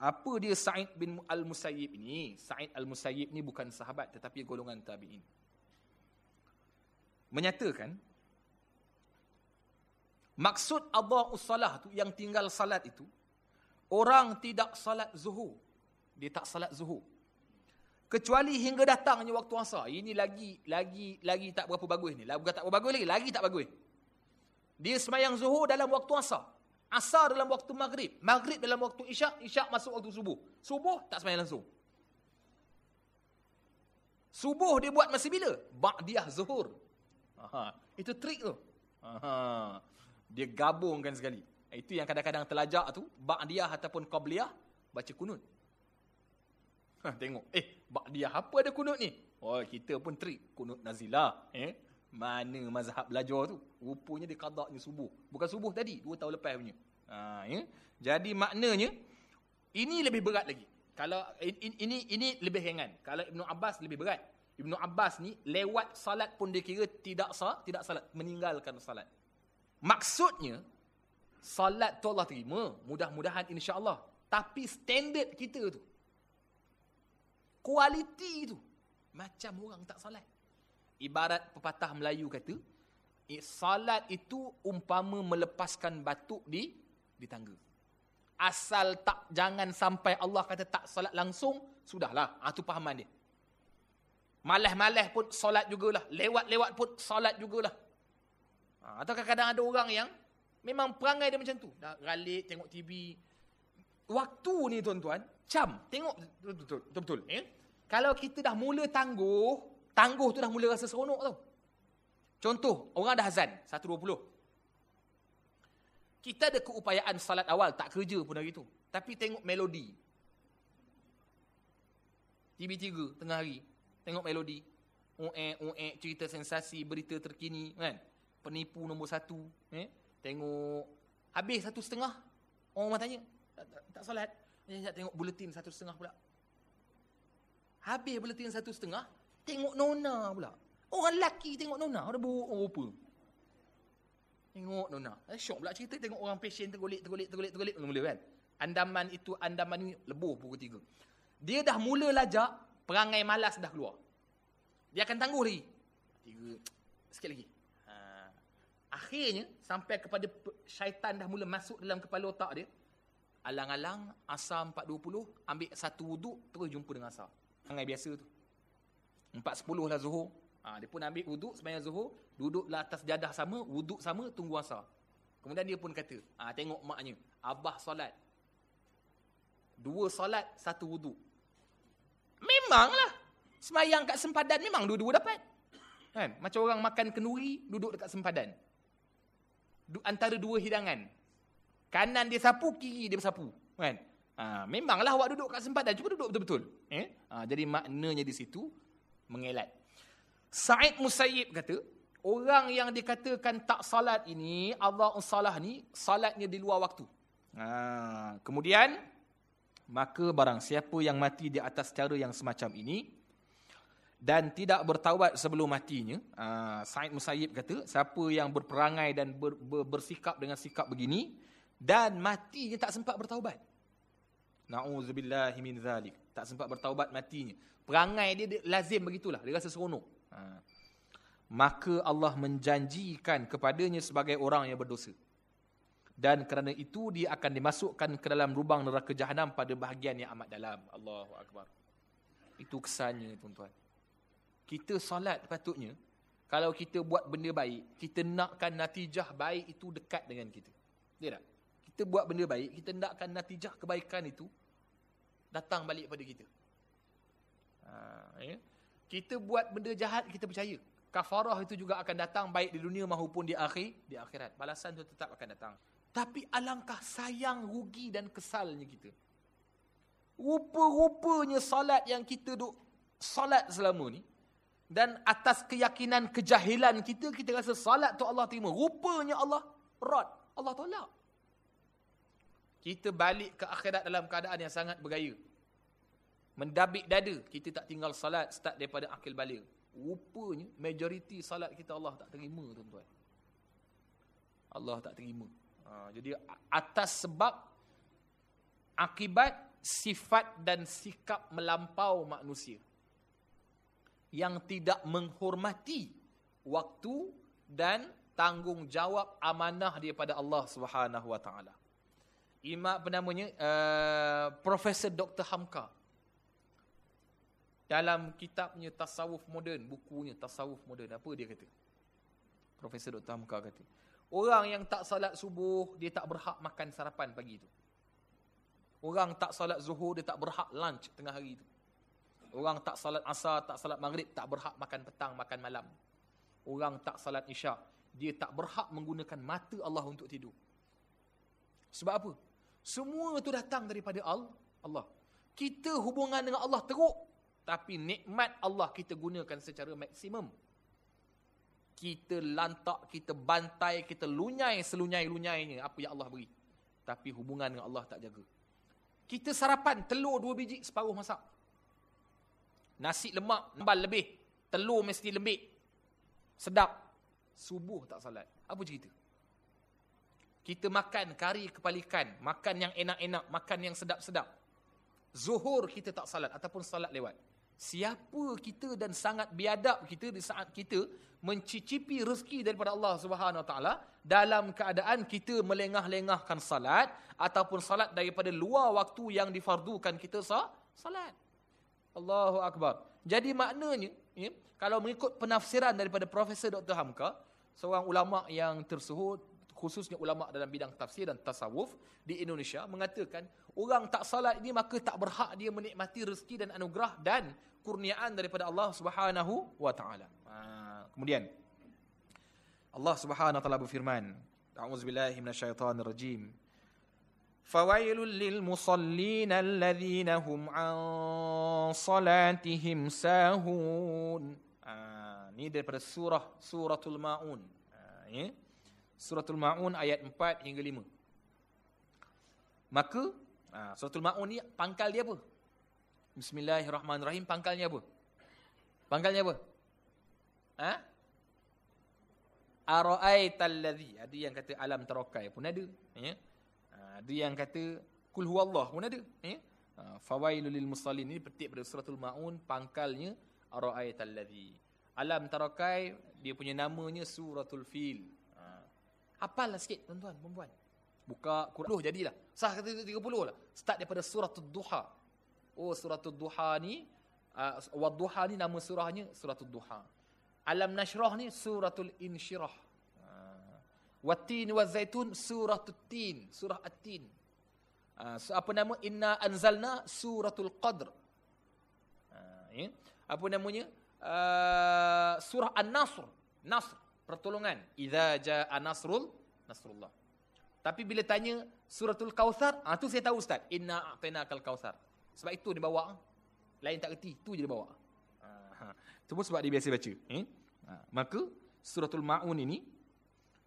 Apa dia Sa'id bin Al-Musayyib ini? Sa'id Al-Musayyib ni bukan sahabat tetapi golongan tabi'in. Menyatakan Maksud Allah salah tu yang tinggal salat itu orang tidak salat zuhur. Dia tak salat zuhur. Kecuali hingga datangnya waktu asar. Ini lagi lagi lagi tak berapa bagus ni. Bukan tak berapa bagus lagi, lagi tak bagus. Dia semayang zuhur dalam waktu asar. Asar dalam waktu maghrib. Maghrib dalam waktu isyak. Isyak masuk waktu subuh. Subuh tak semayang langsung. Subuh dia buat masa bila? Ba'diyah zuhur. Aha. Itu trik tu. Aha. Dia gabungkan sekali. Itu yang kadang-kadang telajak tu, ba'diyah ataupun qabliyah, baca kunut. Ha, tengok, eh, ba'diyah apa ada kunut ni? Oh, kita pun trik kunut nazilah. Eh? Mana mazhab belajar tu? Rupanya dia qadaknya subuh. Bukan subuh tadi, dua tahun lepas punya. Ha, ya? Jadi maknanya, ini lebih berat lagi. Kalau ini ini, ini lebih ringan. Kalau Ibnu Abbas lebih berat. Ibnu Abbas ni lewat salat pun dia kira tidak sah, tidak salat, meninggalkan salat. Maksudnya, salat tu Allah terima. Mudah-mudahan insya-Allah. Tapi standard kita tu. Kualiti tu. Macam orang tak salat. Ibarat pepatah Melayu kata, salat itu umpama melepaskan batuk di di tangga. Asal tak jangan sampai Allah kata tak salat langsung, sudahlah. Ah tu pahaman dia. Malah-malah pun solat jugalah. Lewat-lewat pun solat jugalah. Ha, atau kadang-kadang ada orang yang memang perangai dia macam tu. Dah ralik, tengok TV. Waktu ni tuan-tuan, cam. Tengok betul-betul. Eh? Kalau kita dah mula tangguh, tangguh tu dah mula rasa seronok tau. Contoh, orang dah azan, 1.20. Kita ada keupayaan salat awal, tak kerja pun hari tu. Tapi tengok melodi. TV3, tengah hari. Tengok melodi. Uek, uek, cerita sensasi, berita terkini. kan? Penipu nombor satu. Eh? Tengok, habis satu setengah. Orang tanya, tak, tak, tak. Saya tengok buletin satu setengah pula. Habis buletin satu setengah, tengok nona pula. Orang lelaki tengok nona, ada buruk orang rupa. Tengok nona. Eh, syok pula cerita tengok orang pasien tergolik, tergolik, tergolik, tergolik. Mula kan? Andaman itu, andaman ini lebuh pukul tiga. Dia dah mula lajak, perangai malas dah keluar. Dia akan tangguh lagi. Tiga, sikit lagi. Ha. Akhirnya, sampai kepada syaitan dah mula masuk dalam kepala otak dia, alang-alang, asam 4.20, ambil satu wuduk, terus jumpa dengan asam. Perangai biasa tu. 4.10 lah zuhur, Ha, dia pun ambil wuduk sebanyak zuhur, duduklah atas jadah sama, wuduk sama, tunggu asar. Kemudian dia pun kata, ha, tengok maknya, abah solat. Dua solat, satu wuduk. Memanglah. Semayang kat sempadan memang dua-dua dapat. Kan? Macam orang makan kenuri, duduk dekat sempadan. Du antara dua hidangan. Kanan dia sapu, kiri dia bersapu. Kan? Ha, memanglah awak duduk kat sempadan. Cuba duduk betul-betul. Eh? Ha, jadi maknanya di situ, mengelat. Sa'id Musayyib kata, orang yang dikatakan tak salat ini, Allah salah ni, salatnya di luar waktu. Ha, kemudian, maka barang siapa yang mati di atas cara yang semacam ini, dan tidak bertaubat sebelum matinya, ha, Sa'id Musayyib kata, siapa yang berperangai dan ber, ber, bersikap dengan sikap begini, dan matinya tak sempat bertaubat. Na'udzubillahi min zalik. Tak sempat bertaubat matinya. Perangai dia, dia lazim begitulah. Dia rasa seronok. Ha. Maka Allah menjanjikan kepadanya sebagai orang yang berdosa. Dan kerana itu dia akan dimasukkan ke dalam lubang neraka jahanam pada bahagian yang amat dalam. Allahu Akbar. Itu kesannya tuan-tuan. Kita salat patutnya, kalau kita buat benda baik, kita nakkan natijah baik itu dekat dengan kita. Dia tak? Kita buat benda baik, kita nakkan natijah kebaikan itu datang balik pada kita. Ha, ya? Kita buat benda jahat, kita percaya. Kafarah itu juga akan datang baik di dunia maupun di akhir, di akhirat. Balasan itu tetap akan datang. Tapi alangkah sayang, rugi dan kesalnya kita. Rupa-rupanya salat yang kita duk salat selama ni. Dan atas keyakinan kejahilan kita, kita rasa salat tu Allah terima. Rupanya Allah rod. Allah tolak. Kita balik ke akhirat dalam keadaan yang sangat bergaya mendabik dada, kita tak tinggal salat start daripada akil balik. Rupanya majoriti salat kita Allah tak terima tuan-tuan. Allah tak terima. Ha, jadi atas sebab akibat sifat dan sikap melampau manusia yang tidak menghormati waktu dan tanggungjawab amanah daripada Allah Subhanahu Wa Taala. Imam apa namanya? Uh, Profesor Dr. Hamka dalam kitabnya tasawuf moden, bukunya tasawuf moden, apa dia kata? Profesor Dr. Hamka kata, orang yang tak salat subuh, dia tak berhak makan sarapan pagi itu. Orang tak salat zuhur, dia tak berhak lunch tengah hari itu. Orang tak salat asar, tak salat maghrib, tak berhak makan petang, makan malam. Orang tak salat isyak, dia tak berhak menggunakan mata Allah untuk tidur. Sebab apa? Semua itu datang daripada Allah. Kita hubungan dengan Allah teruk, tapi nikmat Allah kita gunakan secara maksimum. Kita lantak, kita bantai, kita lunyai selunyai-lunyainya apa yang Allah beri. Tapi hubungan dengan Allah tak jaga. Kita sarapan telur dua biji separuh masak. Nasi lemak nambal lebih. Telur mesti lembik. Sedap. Subuh tak salat. Apa cerita? Kita makan kari kepala ikan. Makan yang enak-enak. Makan yang sedap-sedap. Zuhur kita tak salat ataupun salat lewat siapa kita dan sangat biadab kita di saat kita mencicipi rezeki daripada Allah Subhanahu Wa Taala dalam keadaan kita melengah-lengahkan salat ataupun salat daripada luar waktu yang difardukan kita sah salat. Allahu akbar. Jadi maknanya ya, kalau mengikut penafsiran daripada Profesor Dr. Hamka, seorang ulama yang tersuhud khususnya ulama dalam bidang tafsir dan tasawuf di Indonesia mengatakan orang tak salat ini maka tak berhak dia menikmati rezeki dan anugerah dan kurniaan daripada Allah Subhanahu wa taala. Ha, kemudian Allah Subhanahu wa taala berfirman, A'udzubillahi minasyaitonir rajim. Fawailul lil musallin alladhina hum an salatihim sahun. Ha, ni daripada surah Suratul Maun. Ha, ya. Suratul Maun ayat 4 hingga 5. Maka ha, Suratul Maun ni pangkal dia apa? Bismillahirrahmanirrahim. Pangkalnya apa? Pangkalnya apa? Ha? Ara'aital ladzi. Ada yang kata alam tarakai pun ada, ya. Ha, ada yang kata kul huwallah pun ada, ya. Ha, fawailul lil musallin ini petik pada suratul maun pangkalnya ara'aital ladzi. Alam tarakai dia punya namanya suratul fil. Ha. Hafallah sikit tuan-tuan, puan-puan. Buka Quran jadilah. Sah kata 30 lah. Start daripada suratul duha. Oh suratul duha ni uh, wadduha ni nama surahnya suratul duha. Alam nashrah ni suratul insyirah. Uh, Wattin wa zaitun suratul tin, surah at-tin. Uh, so apa nama inna anzalna suratul qadr. Uh, ya? Apa namanya? Uh, surah An-Nasr. Nasr, pertolongan. Idza jaa nasrul nasrullah. Tapi bila tanya suratul Kautsar, ah tu saya tahu ustaz. Inna a'tainakal kautsar. Sebab itu dia bawa. Lain tak erti. Itu je dia bawa. Ha. Itu pun sebab dia biasa baca. Eh? Ha. Maka suratul ma'un ini.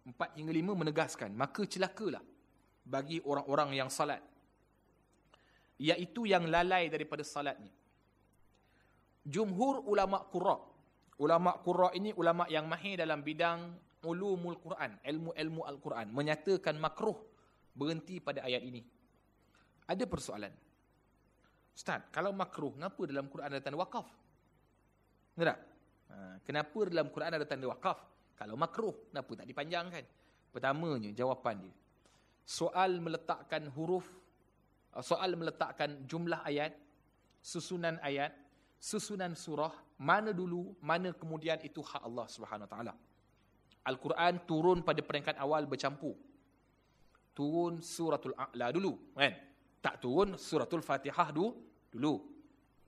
Empat hingga lima menegaskan. Maka celakalah. Bagi orang-orang yang salat. Iaitu yang lalai daripada salatnya. Jumhur ulama' qura' Ulama' qura' ini ulama' yang mahir dalam bidang ulumul Quran. Ilmu-ilmu Al-Quran. Menyatakan makruh berhenti pada ayat ini. Ada persoalan. Ustaz, kalau makruh, kenapa dalam Quran ada tanda wakaf? Tak? Ha, kenapa dalam Quran ada tanda wakaf? Kalau makruh, kenapa tak dipanjangkan? Pertamanya, jawapan dia. Soal meletakkan huruf, uh, soal meletakkan jumlah ayat, susunan ayat, susunan surah, mana dulu, mana kemudian itu hak Allah Subhanahu Taala. Al-Quran turun pada peringkat awal bercampur. Turun suratul A'la dulu, kan? Tak turun suratul Fatihah dulu.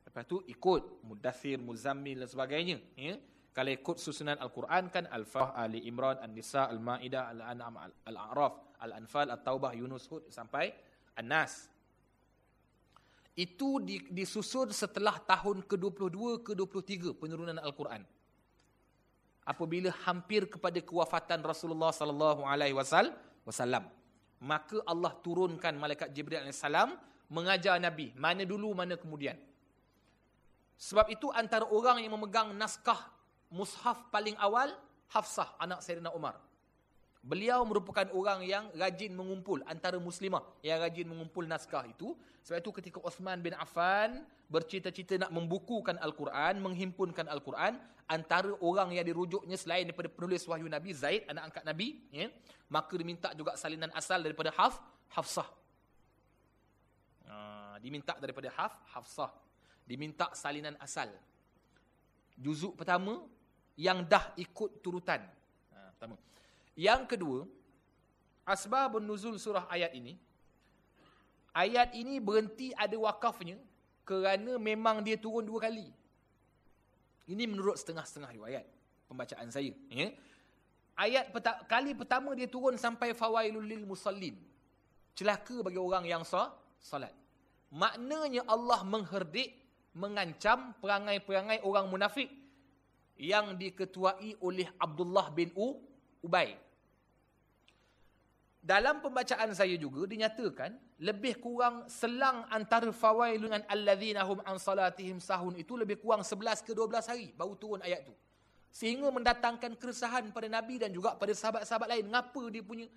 Lepas tu ikut Mudathir, Muzammil dan sebagainya. Ya? Kalau ikut susunan Al-Quran kan Al-Fah, Ali Imran, An-Nisa, Al-Ma'idah, Al-An'am, Al-A'raf, Al-Anfal, Al-Taubah, Yunus, Hud sampai An-Nas. Itu disusun setelah tahun ke-22, ke-23 penurunan Al-Quran. Apabila hampir kepada kewafatan Rasulullah sallallahu alaihi wasallam maka Allah turunkan malaikat Jibril AS mengajar Nabi mana dulu mana kemudian. Sebab itu antara orang yang memegang naskah mushaf paling awal Hafsah anak Sayyidina Umar. Beliau merupakan orang yang rajin mengumpul antara muslimah yang rajin mengumpul naskah itu. Sebab itu ketika Osman bin Affan bercita-cita nak membukukan Al-Quran, menghimpunkan Al-Quran, antara orang yang dirujuknya selain daripada penulis wahyu Nabi, Zaid, anak angkat Nabi, ya, maka diminta juga salinan asal daripada Haf, Hafsah. Ha, diminta daripada Haf, Hafsah. Diminta salinan asal. Juzuk pertama, yang dah ikut turutan. Ha, pertama. Yang kedua, asbabun nuzul surah ayat ini, ayat ini berhenti ada wakafnya kerana memang dia turun dua kali. Ini menurut setengah-setengah riwayat pembacaan saya. Ya. Ayat peta kali pertama dia turun sampai fawailul lil musallin. Celaka bagi orang yang sah, salat. Maknanya Allah mengherdik, mengancam perangai-perangai orang munafik yang diketuai oleh Abdullah bin U, Ubay dalam pembacaan saya juga dinyatakan lebih kurang selang antara fawailun dengan alladzina hum an salatihim sahun itu lebih kurang 11 ke 12 hari baru turun ayat tu. Sehingga mendatangkan keresahan pada Nabi dan juga pada sahabat-sahabat lain. Ngapa dia punya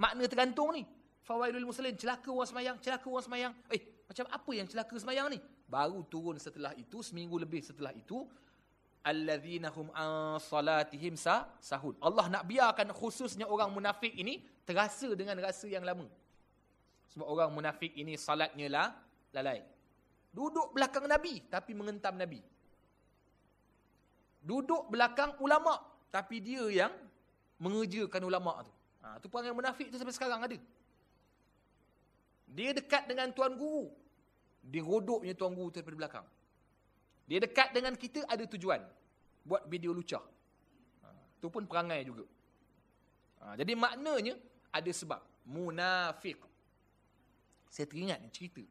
makna tergantung ni? Fawailul muslim, celaka orang semayang, celaka orang semayang. Eh, macam apa yang celaka semayang ni? Baru turun setelah itu, seminggu lebih setelah itu, alladzina hum an salatihim sa sahun. Allah nak biarkan khususnya orang munafik ini terasa dengan rasa yang lama. Sebab orang munafik ini salatnya lah lalai. Duduk belakang Nabi tapi mengentam Nabi. Duduk belakang ulama tapi dia yang mengerjakan ulama tu. Ha, tu yang munafik tu sampai sekarang ada. Dia dekat dengan tuan guru. Dia rodoknya tuan guru tu daripada belakang. Dia dekat dengan kita ada tujuan. Buat video lucah. Ha, itu pun perangai juga. Ha, jadi maknanya ada sebab. Munafik. Saya teringat cerita.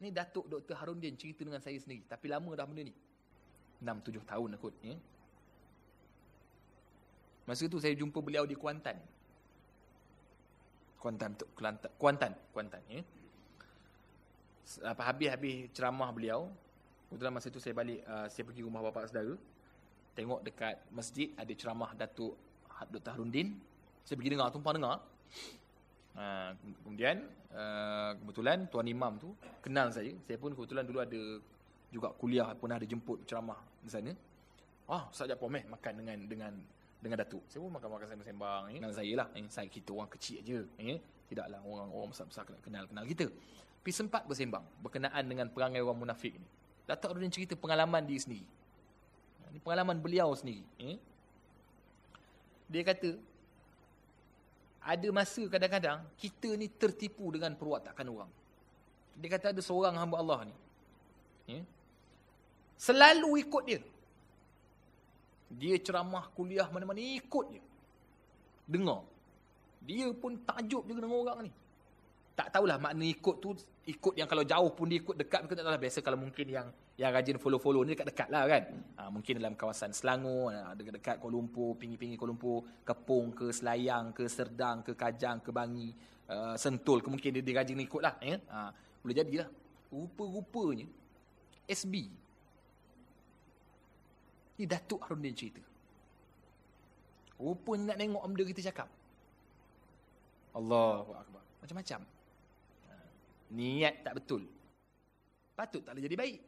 Ni Datuk Dr. Harundin cerita dengan saya sendiri. Tapi lama dah benda ni. 6-7 tahun lah kot. Ya. Masa tu saya jumpa beliau di Kuantan. Kuantan. Kuantan. Kuantan. Kuantan ya. Habis-habis ceramah beliau, kebetulan masa tu saya balik, uh, saya pergi rumah bapa saudara, tengok dekat masjid ada ceramah Datuk Dr. Harundin, saya pergi dengar, tumpang dengar. Uh, kemudian, uh, kebetulan Tuan Imam tu kenal saya, saya pun kebetulan dulu ada juga kuliah, pernah ada jemput ceramah di sana. Ah, Ustaz Japom eh, makan dengan dengan dengan Datuk. Saya pun makan-makan sembang-sembang. Eh. Kenal saya lah. Eh, saya kita orang kecil aja. Eh. Tidaklah orang-orang besar-besar kenal-kenal kita. Tapi sempat bersembang berkenaan dengan perangai orang munafik ni. Datuk Arudin cerita pengalaman dia sendiri. Ini pengalaman beliau sendiri. Eh? Dia kata, ada masa kadang-kadang kita ni tertipu dengan perwatakan orang. Dia kata ada seorang hamba Allah ni. Eh? Selalu ikut dia. Dia ceramah kuliah mana-mana ikut je. Dengar. Dia pun takjub juga dengan orang ni tak tahulah makna ikut tu ikut yang kalau jauh pun dia ikut dekat mungkin tak tahulah. Biasa kalau mungkin yang yang rajin follow-follow ni dekat-dekat lah kan. Ha, mungkin dalam kawasan Selangor ha, dekat-dekat Kuala Lumpur pinggir-pinggir Kuala Lumpur Kepung ke Selayang ke Serdang ke Kajang ke Bangi uh, Sentul ke mungkin dia, dia rajin ikut lah ya? ha, boleh jadilah. Rupa-rupanya SB ni Datuk Harundin cerita. Rupanya nak tengok benda kita cakap. Allahu Akbar. Macam-macam Niat tak betul. Patut tak jadi baik.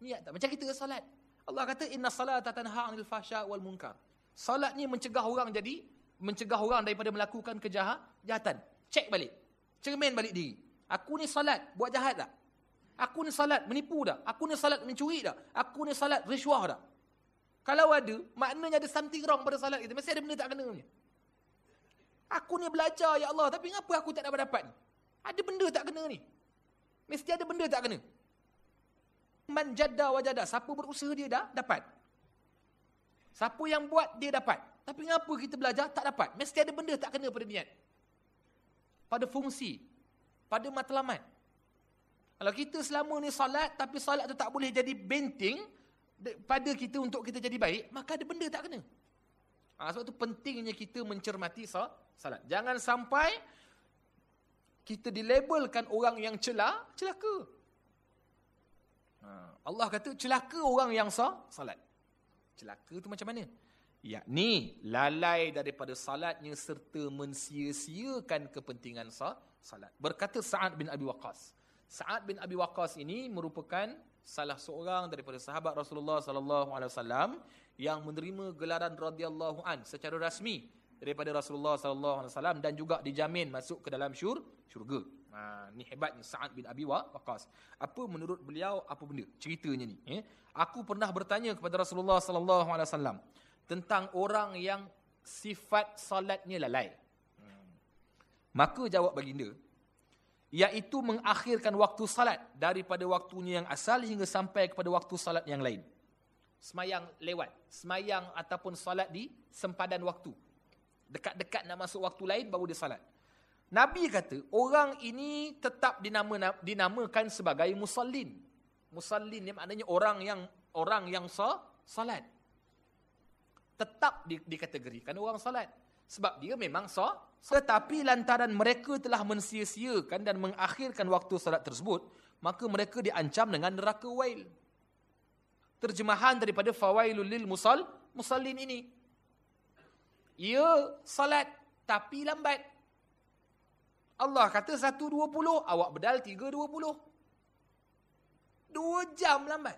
Niat tak. Macam kita salat. Allah kata, Inna salata tanha anil fahsya wal munkar. Salat ni mencegah orang jadi, mencegah orang daripada melakukan kejahatan. Cek balik. Cermin balik diri. Aku ni salat, buat jahat tak? Aku ni salat, menipu tak? Aku ni salat, mencuri tak? Aku ni salat, risuah tak? Kalau ada, maknanya ada something wrong pada salat kita. Mesti ada benda tak kena. Aku ni belajar, ya Allah. Tapi kenapa aku tak dapat-dapat ni? Ada benda tak kena ni. Mesti ada benda tak kena. Man jadda wa jadda. Siapa berusaha dia dah dapat. Siapa yang buat dia dapat. Tapi kenapa kita belajar tak dapat? Mesti ada benda tak kena pada niat. Pada fungsi. Pada matlamat. Kalau kita selama ni salat tapi salat tu tak boleh jadi benting pada kita untuk kita jadi baik, maka ada benda tak kena. Ha, sebab tu pentingnya kita mencermati salat. Jangan sampai kita dilabelkan orang yang celah, celaka. Ha, Allah kata celaka orang yang sah, salat. Celaka tu macam mana? Yakni lalai daripada salatnya serta mensia-siakan kepentingan sah, salat. Berkata Sa'ad bin Abi Waqqas. Sa'ad bin Abi Waqqas ini merupakan salah seorang daripada sahabat Rasulullah sallallahu alaihi wasallam yang menerima gelaran radhiyallahu an secara rasmi daripada Rasulullah sallallahu alaihi wasallam dan juga dijamin masuk ke dalam syur syurga. Ha ni hebatnya Sa'ad bin Abi Waqqas. Apa menurut beliau apa benda? Ceritanya ni, eh. Aku pernah bertanya kepada Rasulullah sallallahu alaihi wasallam tentang orang yang sifat salatnya lalai. Hmm. Maka jawab baginda iaitu mengakhirkan waktu salat daripada waktunya yang asal hingga sampai kepada waktu salat yang lain. Semayang lewat, semayang ataupun salat di sempadan waktu dekat-dekat nak masuk waktu lain baru dia salat. Nabi kata, orang ini tetap dinama, dinamakan sebagai musallin. Musallin ni maknanya orang yang orang yang sah, salat. Tetap di, dikategorikan orang salat. Sebab dia memang sah. Tetapi lantaran mereka telah mensia-siakan dan mengakhirkan waktu salat tersebut, maka mereka diancam dengan neraka wail. Terjemahan daripada fawailul lil musall, musallin ini. Ya, salat tapi lambat. Allah kata 1.20, awak bedal 3.20. Dua jam lambat.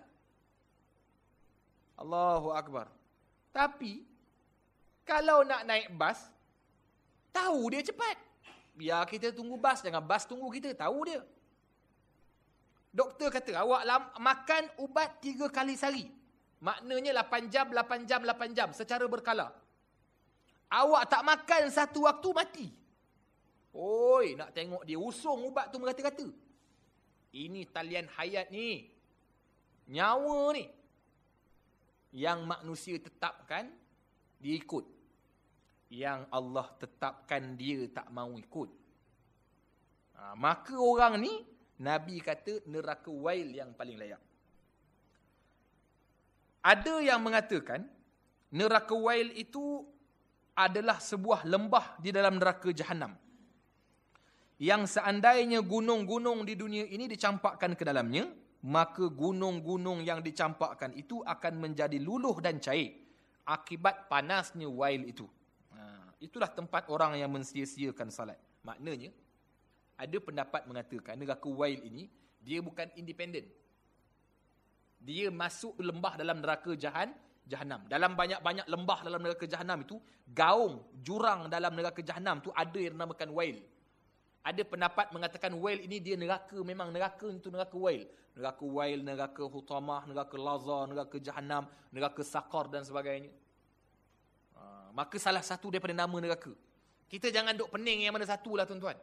Allahu Akbar. Tapi, kalau nak naik bas, tahu dia cepat. Biar kita tunggu bas, jangan bas tunggu kita, tahu dia. Doktor kata, awak makan ubat tiga kali sehari. Maknanya 8 jam, 8 jam, 8 jam secara berkala. Awak tak makan satu waktu mati. Oi, nak tengok dia usung ubat tu merata-kata. Ini talian hayat ni. Nyawa ni. yang manusia tetapkan dia ikut. Yang Allah tetapkan dia tak mau ikut. Ha, maka orang ni Nabi kata neraka wail yang paling layak. Ada yang mengatakan neraka wail itu adalah sebuah lembah di dalam neraka jahanam. Yang seandainya gunung-gunung di dunia ini dicampakkan ke dalamnya, maka gunung-gunung yang dicampakkan itu akan menjadi luluh dan cair akibat panasnya wail itu. Ha, itulah tempat orang yang mensia-siakan salat. Maknanya, ada pendapat mengatakan neraka wail ini, dia bukan independen. Dia masuk lembah dalam neraka jahan, jahanam. Dalam banyak-banyak lembah dalam neraka jahanam itu, gaung, jurang dalam neraka jahanam itu ada yang dinamakan wail. Ada pendapat mengatakan wail ini dia neraka, memang neraka itu neraka wail. Neraka wail, neraka hutamah, neraka laza, neraka jahanam, neraka sakar dan sebagainya. Ha, maka salah satu daripada nama neraka. Kita jangan duk pening yang mana satu lah tuan-tuan.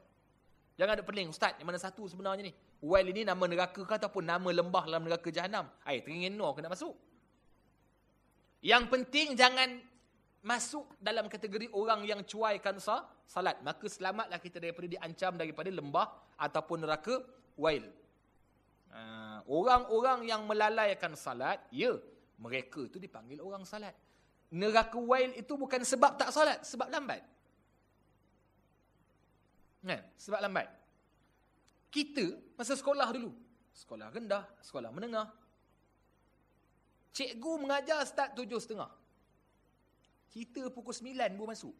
Jangan duk pening, Ustaz, yang mana satu sebenarnya ni. Wail ini nama neraka ke ataupun nama lembah dalam neraka jahanam. Ay, teringin no, kena masuk. Yang penting jangan masuk dalam kategori orang yang cuaikan sah, salat. Maka selamatlah kita daripada diancam daripada lembah ataupun neraka wail. Ha, orang-orang yang melalaikan salat, ya, mereka itu dipanggil orang salat. Neraka wail itu bukan sebab tak salat, sebab lambat. Kan? Sebab lambat. Kita, masa sekolah dulu, sekolah rendah, sekolah menengah, cikgu mengajar start tujuh setengah. Kita pukul 9 baru masuk.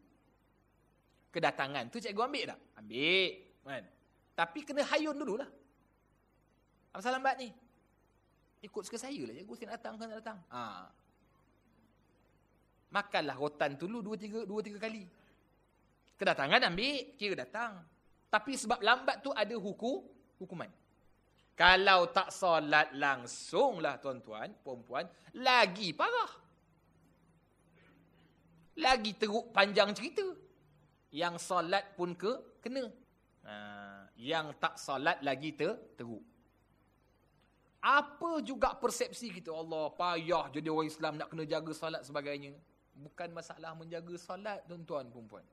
Kedatangan tu cikgu ambil tak? Ambil. Kan? Tapi kena hayun dululah. Apa salah lambat ni? Ikut suka saya lah. Cikgu saya datang kan datang. Ha. Makanlah rotan dulu dua tiga, dua tiga kali. Kedatangan ambil. Kira datang. Tapi sebab lambat tu ada hukum, hukuman. Kalau tak solat langsung lah tuan-tuan, perempuan, lagi parah. Lagi teruk panjang cerita. Yang solat pun ke kena. Ha, yang tak solat lagi ter teruk. Apa juga persepsi kita Allah payah jadi orang Islam nak kena jaga solat sebagainya. Bukan masalah menjaga solat tuan-tuan perempuan.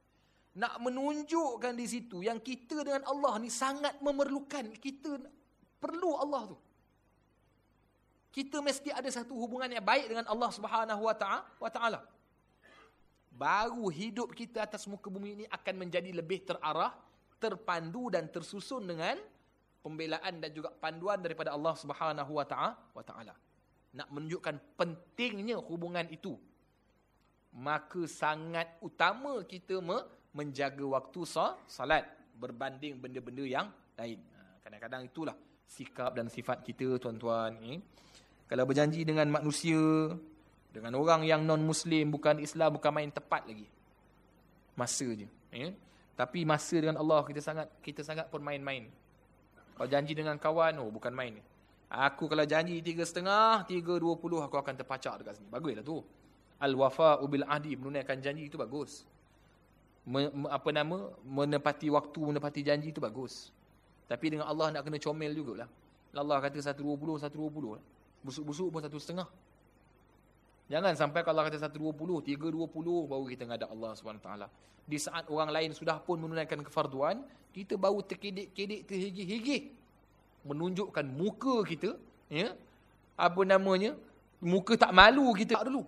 Nak menunjukkan di situ yang kita dengan Allah ni sangat memerlukan. Kita perlu Allah tu. Kita mesti ada satu hubungan yang baik dengan Allah Subhanahu wa taala baru hidup kita atas muka bumi ini akan menjadi lebih terarah, terpandu dan tersusun dengan pembelaan dan juga panduan daripada Allah Subhanahu wa taala. Nak menunjukkan pentingnya hubungan itu. Maka sangat utama kita menjaga waktu salat berbanding benda-benda yang lain. Ha, kadang-kadang itulah sikap dan sifat kita tuan-tuan. Kalau berjanji dengan manusia, dengan orang yang non-Muslim, bukan Islam, bukan main tepat lagi. Masa je. Ya? Tapi masa dengan Allah, kita sangat kita sangat pun main-main. Kalau janji dengan kawan, oh bukan main. Aku kalau janji tiga setengah, tiga dua puluh, aku akan terpacak dekat sini. Baguslah tu. Al-wafa ubil ahdi, menunaikan janji itu bagus. Me, apa nama, menepati waktu, menepati janji itu bagus. Tapi dengan Allah nak kena comel jugalah. Allah kata satu dua puluh, satu dua puluh. Busuk-busuk pun satu setengah. Jangan sampai kalau kata 120, 320 baru kita ngadap Allah SWT. Di saat orang lain sudah pun menunaikan kefarduan, kita baru terkedik-kedik, terhigih-higih. Menunjukkan muka kita, ya, apa namanya, muka tak malu kita dulu.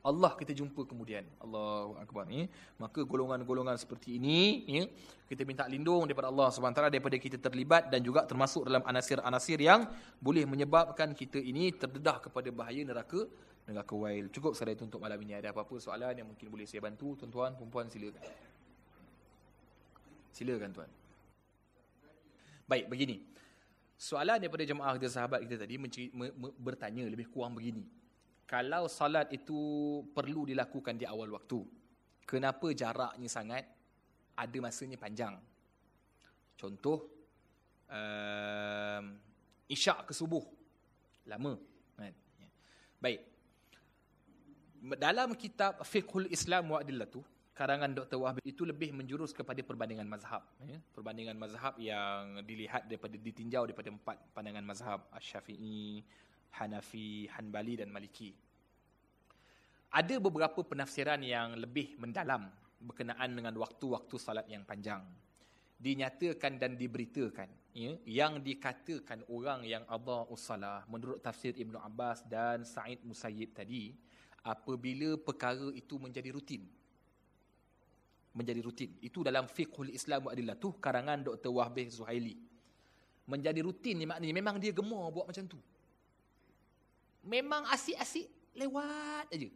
Allah kita jumpa kemudian. Allahu akbar ni. Maka golongan-golongan seperti ini ya, kita minta lindung daripada Allah SWT daripada kita terlibat dan juga termasuk dalam anasir-anasir yang boleh menyebabkan kita ini terdedah kepada bahaya neraka neraka wail. Cukup sekadar itu untuk malam ini. Ada apa-apa soalan yang mungkin boleh saya bantu tuan-tuan, perempuan silakan. Silakan tuan. Baik, begini. Soalan daripada jemaah kita sahabat kita tadi bertanya lebih kurang begini kalau salat itu perlu dilakukan di awal waktu, kenapa jaraknya sangat ada masanya panjang? Contoh, um, isyak ke subuh, lama. Kan? Ya. Baik. Dalam kitab Fiqhul Islam wa Adillatu, karangan Dr. Wahab itu lebih menjurus kepada perbandingan mazhab. Ya. Perbandingan mazhab yang dilihat daripada ditinjau daripada empat pandangan mazhab. Asy-Syafi'i, Hanafi, Hanbali dan Maliki. ada beberapa penafsiran yang lebih mendalam berkenaan dengan waktu-waktu salat yang panjang. Dinyatakan dan diberitakan ya, yang dikatakan orang yang Allah ussalah menurut tafsir Ibn Abbas dan Sa'id Musayyib tadi apabila perkara itu menjadi rutin menjadi rutin. Itu dalam fiqhul Islam adillah. Tu karangan Dr. Wahbih Zuhaili. Menjadi rutin ni maknanya memang dia gemar buat macam tu. Memang asyik-asyik lewat aja.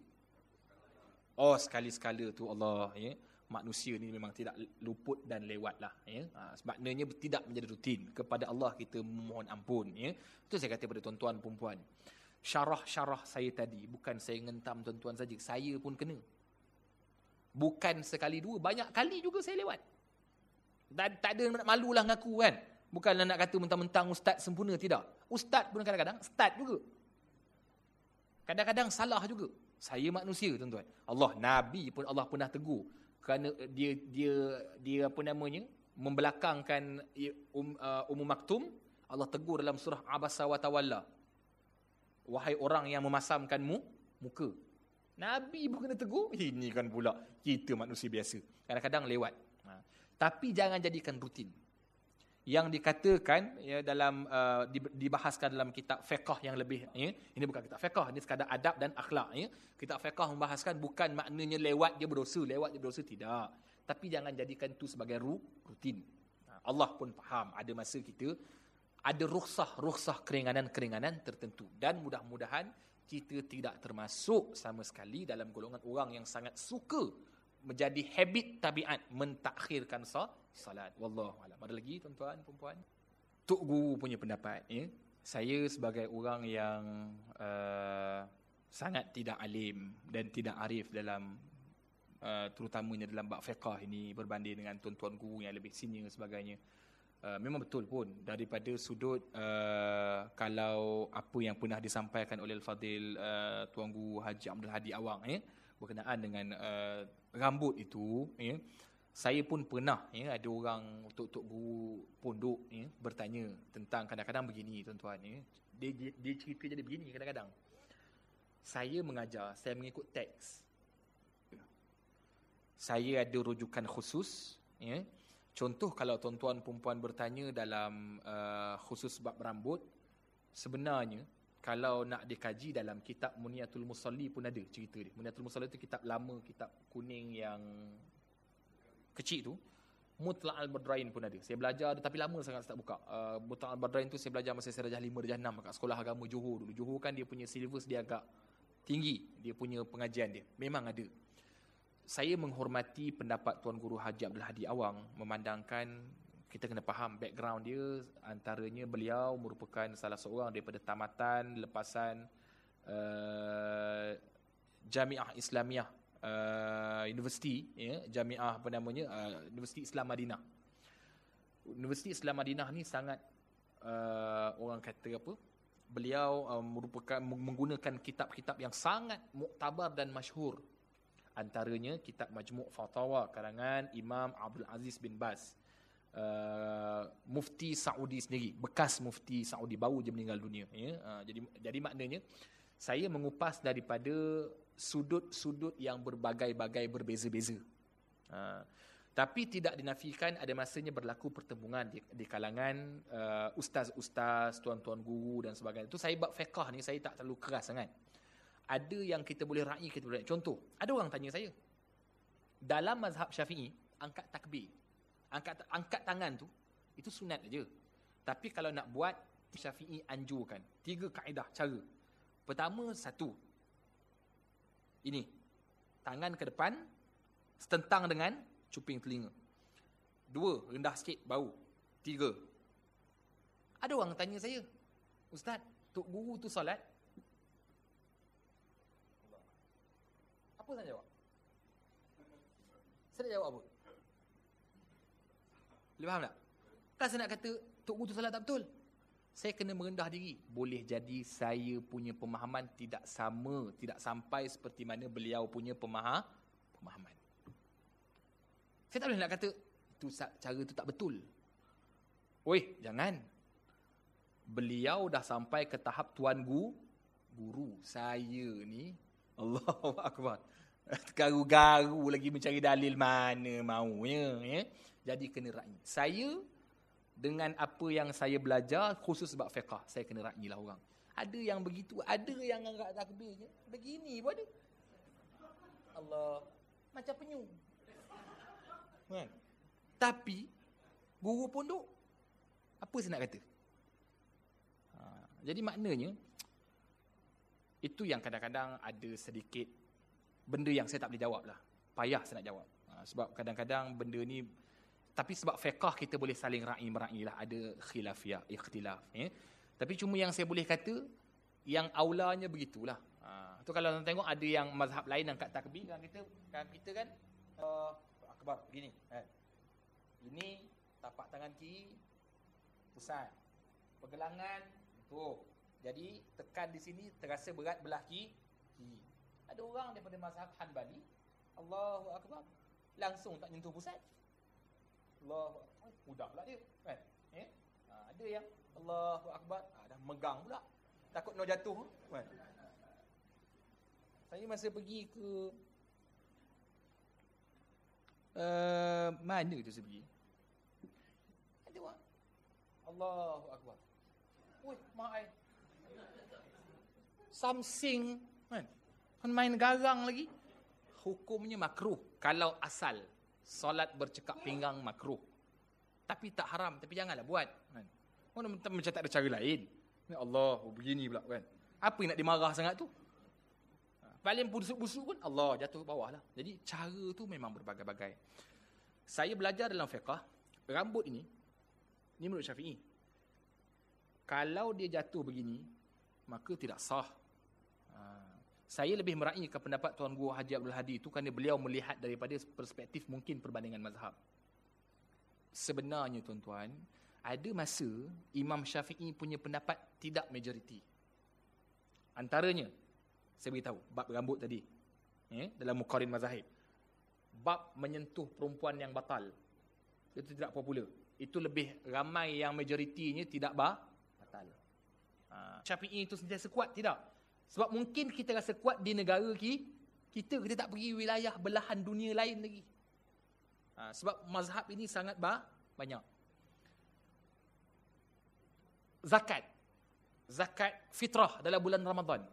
Oh sekali-sekala tu Allah ya. Manusia ni memang tidak luput dan lewat lah. Ya. Ha, sebabnya tidak menjadi rutin. Kepada Allah kita mohon ampun. Ya. Itu saya kata pada tuan-tuan perempuan. Syarah-syarah saya tadi. Bukan saya ngentam tuan-tuan saja. Saya pun kena. Bukan sekali dua, banyak kali juga saya lewat. Dan tak ada nak malulah ngaku kan. Bukanlah nak kata mentang-mentang ustaz sempurna, tidak. Ustaz pun kadang-kadang start juga. Kadang-kadang salah juga. Saya manusia tuan-tuan. Allah nabi pun Allah pernah tegur kerana dia dia dia apa namanya? membelakangkan um, uh, Ummu Maktum, Allah tegur dalam surah Abasa wa Tawalla. Wahai orang yang memasamkanmu muka. Nabi pun kena tegur. Ini kan pula kita manusia biasa. Kadang-kadang lewat. Ha. Tapi jangan jadikan rutin. Yang dikatakan ya, dalam uh, dibahaskan dalam kitab fiqh yang lebih ya. ini bukan kitab fiqh ini sekadar adab dan akhlak ya. Kitab fiqh membahaskan bukan maknanya lewat dia berdosa, lewat dia berdosa tidak. Tapi jangan jadikan itu sebagai rutin. Ha. Allah pun faham ada masa kita ada rukhsah-rukhsah keringanan-keringanan tertentu dan mudah-mudahan kita tidak termasuk sama sekali dalam golongan orang yang sangat suka menjadi habit tabiat mentakhirkan salat. Wallahu a'lam. Ada lagi tuan-tuan puan-puan? Tok guru punya pendapat ya. Saya sebagai orang yang uh, sangat tidak alim dan tidak arif dalam uh, terutamanya dalam bab fiqh ini berbanding dengan tuan-tuan guru yang lebih senior sebagainya. Uh, memang betul pun daripada sudut uh, kalau apa yang pernah disampaikan oleh Al-Fadil uh, Tuan Guru Haji Abdul Hadi Awang ya, berkenaan dengan uh, rambut itu ya, saya pun pernah ya, ada orang tok-tok guru pondok ya, bertanya tentang kadang-kadang begini tuan-tuan ya. dia, dia, cerita jadi begini kadang-kadang. Saya mengajar saya mengikut teks. Saya ada rujukan khusus ya, Contoh kalau tuan-tuan perempuan bertanya dalam uh, khusus bab rambut, sebenarnya kalau nak dikaji dalam kitab Muniatul Musalli pun ada cerita dia. Muniatul Musalli itu kitab lama, kitab kuning yang kecil tu. Mutla' al-Badrain pun ada. Saya belajar tapi lama sangat saya tak buka. Uh, Mutla' al-Badrain tu saya belajar masa saya darjah 5, darjah 6 kat sekolah agama Johor dulu. Johor kan dia punya syllabus dia agak tinggi. Dia punya pengajian dia. Memang ada saya menghormati pendapat Tuan Guru Haji Abdul Hadi Awang memandangkan kita kena faham background dia antaranya beliau merupakan salah seorang daripada tamatan lepasan uh, Jamiah Islamiah uh, Universiti ya Jamiah apa namanya uh, Universiti Islam Madinah. Universiti Islam Madinah ni sangat uh, orang kata apa beliau uh, merupakan menggunakan kitab-kitab yang sangat muktabar dan masyhur. Antaranya kitab Majmu' Fatawa karangan Imam Abdul Aziz bin Baz uh, mufti Saudi sendiri bekas mufti Saudi baru je meninggal dunia ya. Uh, jadi jadi maknanya saya mengupas daripada sudut-sudut yang berbagai-bagai berbeza-beza. Uh, tapi tidak dinafikan ada masanya berlaku pertemuan di, di kalangan uh, ustaz-ustaz, tuan-tuan guru dan sebagainya. Itu saya bab fiqh ni saya tak terlalu keras sangat. Ada yang kita boleh raih kita boleh contoh ada orang tanya saya dalam mazhab syafi'i angkat takbir angkat angkat tangan tu itu sunat aja tapi kalau nak buat syafi'i anjurkan. Tiga kaedah cara. Pertama satu. Ini. Tangan ke depan setentang dengan cuping telinga. Dua rendah sikit bau. Tiga. Ada orang tanya saya ustaz tok guru tu solat? Apa saya jawab? Saya jawab apa? Boleh faham tak? Kan saya nak kata Tok Guru tu salah tak betul? Saya kena merendah diri. Boleh jadi saya punya pemahaman tidak sama, tidak sampai seperti mana beliau punya pemaham, pemahaman. Saya tak boleh nak kata itu cara itu tak betul. Oi, jangan. Beliau dah sampai ke tahap tuan guru. Guru saya ni Allahu akbar. Garu-garu lagi mencari dalil mana maunya ya. Jadi kena ra'i. Saya dengan apa yang saya belajar khusus sebab fiqh, saya kena ra'ilah orang. Ada yang begitu, ada yang angkat takbir je. Begini pun ada. Allah macam penyu. Kan? Tapi guru pun duk apa saya nak kata? Ha, jadi maknanya itu yang kadang-kadang ada sedikit benda yang saya tak boleh jawab lah. Payah saya nak jawab. Ha, sebab kadang-kadang benda ni tapi sebab fiqah kita boleh saling ra'i mera'i lah ada khilafiyah, ikhtilaf ya. Tapi cuma yang saya boleh kata yang aulanya begitulah. Ha, tu kalau tuan tengok ada yang mazhab lain angkat takbir kan kita kan kita kan uh, akbar begini kan. Ini tapak tangan kiri pusat. Pergelangan tu. Jadi tekan di sini terasa berat belah kiri. Ada orang daripada mazhab Hanbali Allahu akbar langsung tak nyentuh pusat. Allahu akbar. Mudah pula dia kan. Eh? Ha, ada yang Allahu akbar ha, dah megang pula. Takut nak jatuh kan. Saya masa pergi ke uh, mana tu saya pergi? Ada orang. Allahu Akbar. Woi, mak ai. Samsing kan. Kan main garang lagi. Hukumnya makruh kalau asal solat bercekak pinggang makruh. Tapi tak haram, tapi janganlah buat kan. Mana macam tak ada cara lain. Ya Allah, oh, begini pula kan. Apa yang nak dimarah sangat tu? Ha, paling busuk-busuk pun Allah jatuh ke bawah lah. Jadi cara tu memang berbagai-bagai. Saya belajar dalam fiqah, rambut ini, ini menurut syafi'i. Kalau dia jatuh begini, maka tidak sah. Saya lebih meraih ke pendapat Tuan Guru Haji Abdul Hadi itu kerana beliau melihat daripada perspektif mungkin perbandingan mazhab. Sebenarnya tuan-tuan, ada masa Imam Syafi'i punya pendapat tidak majoriti. Antaranya, saya beritahu, bab rambut tadi. Eh, dalam Muqarin Mazahib. Bab menyentuh perempuan yang batal. Itu tidak popular. Itu lebih ramai yang majoritinya tidak batal. Ha, Syafi'i itu sentiasa kuat, tidak. Sebab mungkin kita rasa kuat di negara ki, kita kita tak pergi wilayah belahan dunia lain lagi. Ha, sebab mazhab ini sangat bah, banyak zakat. Zakat fitrah dalam bulan Ramadan.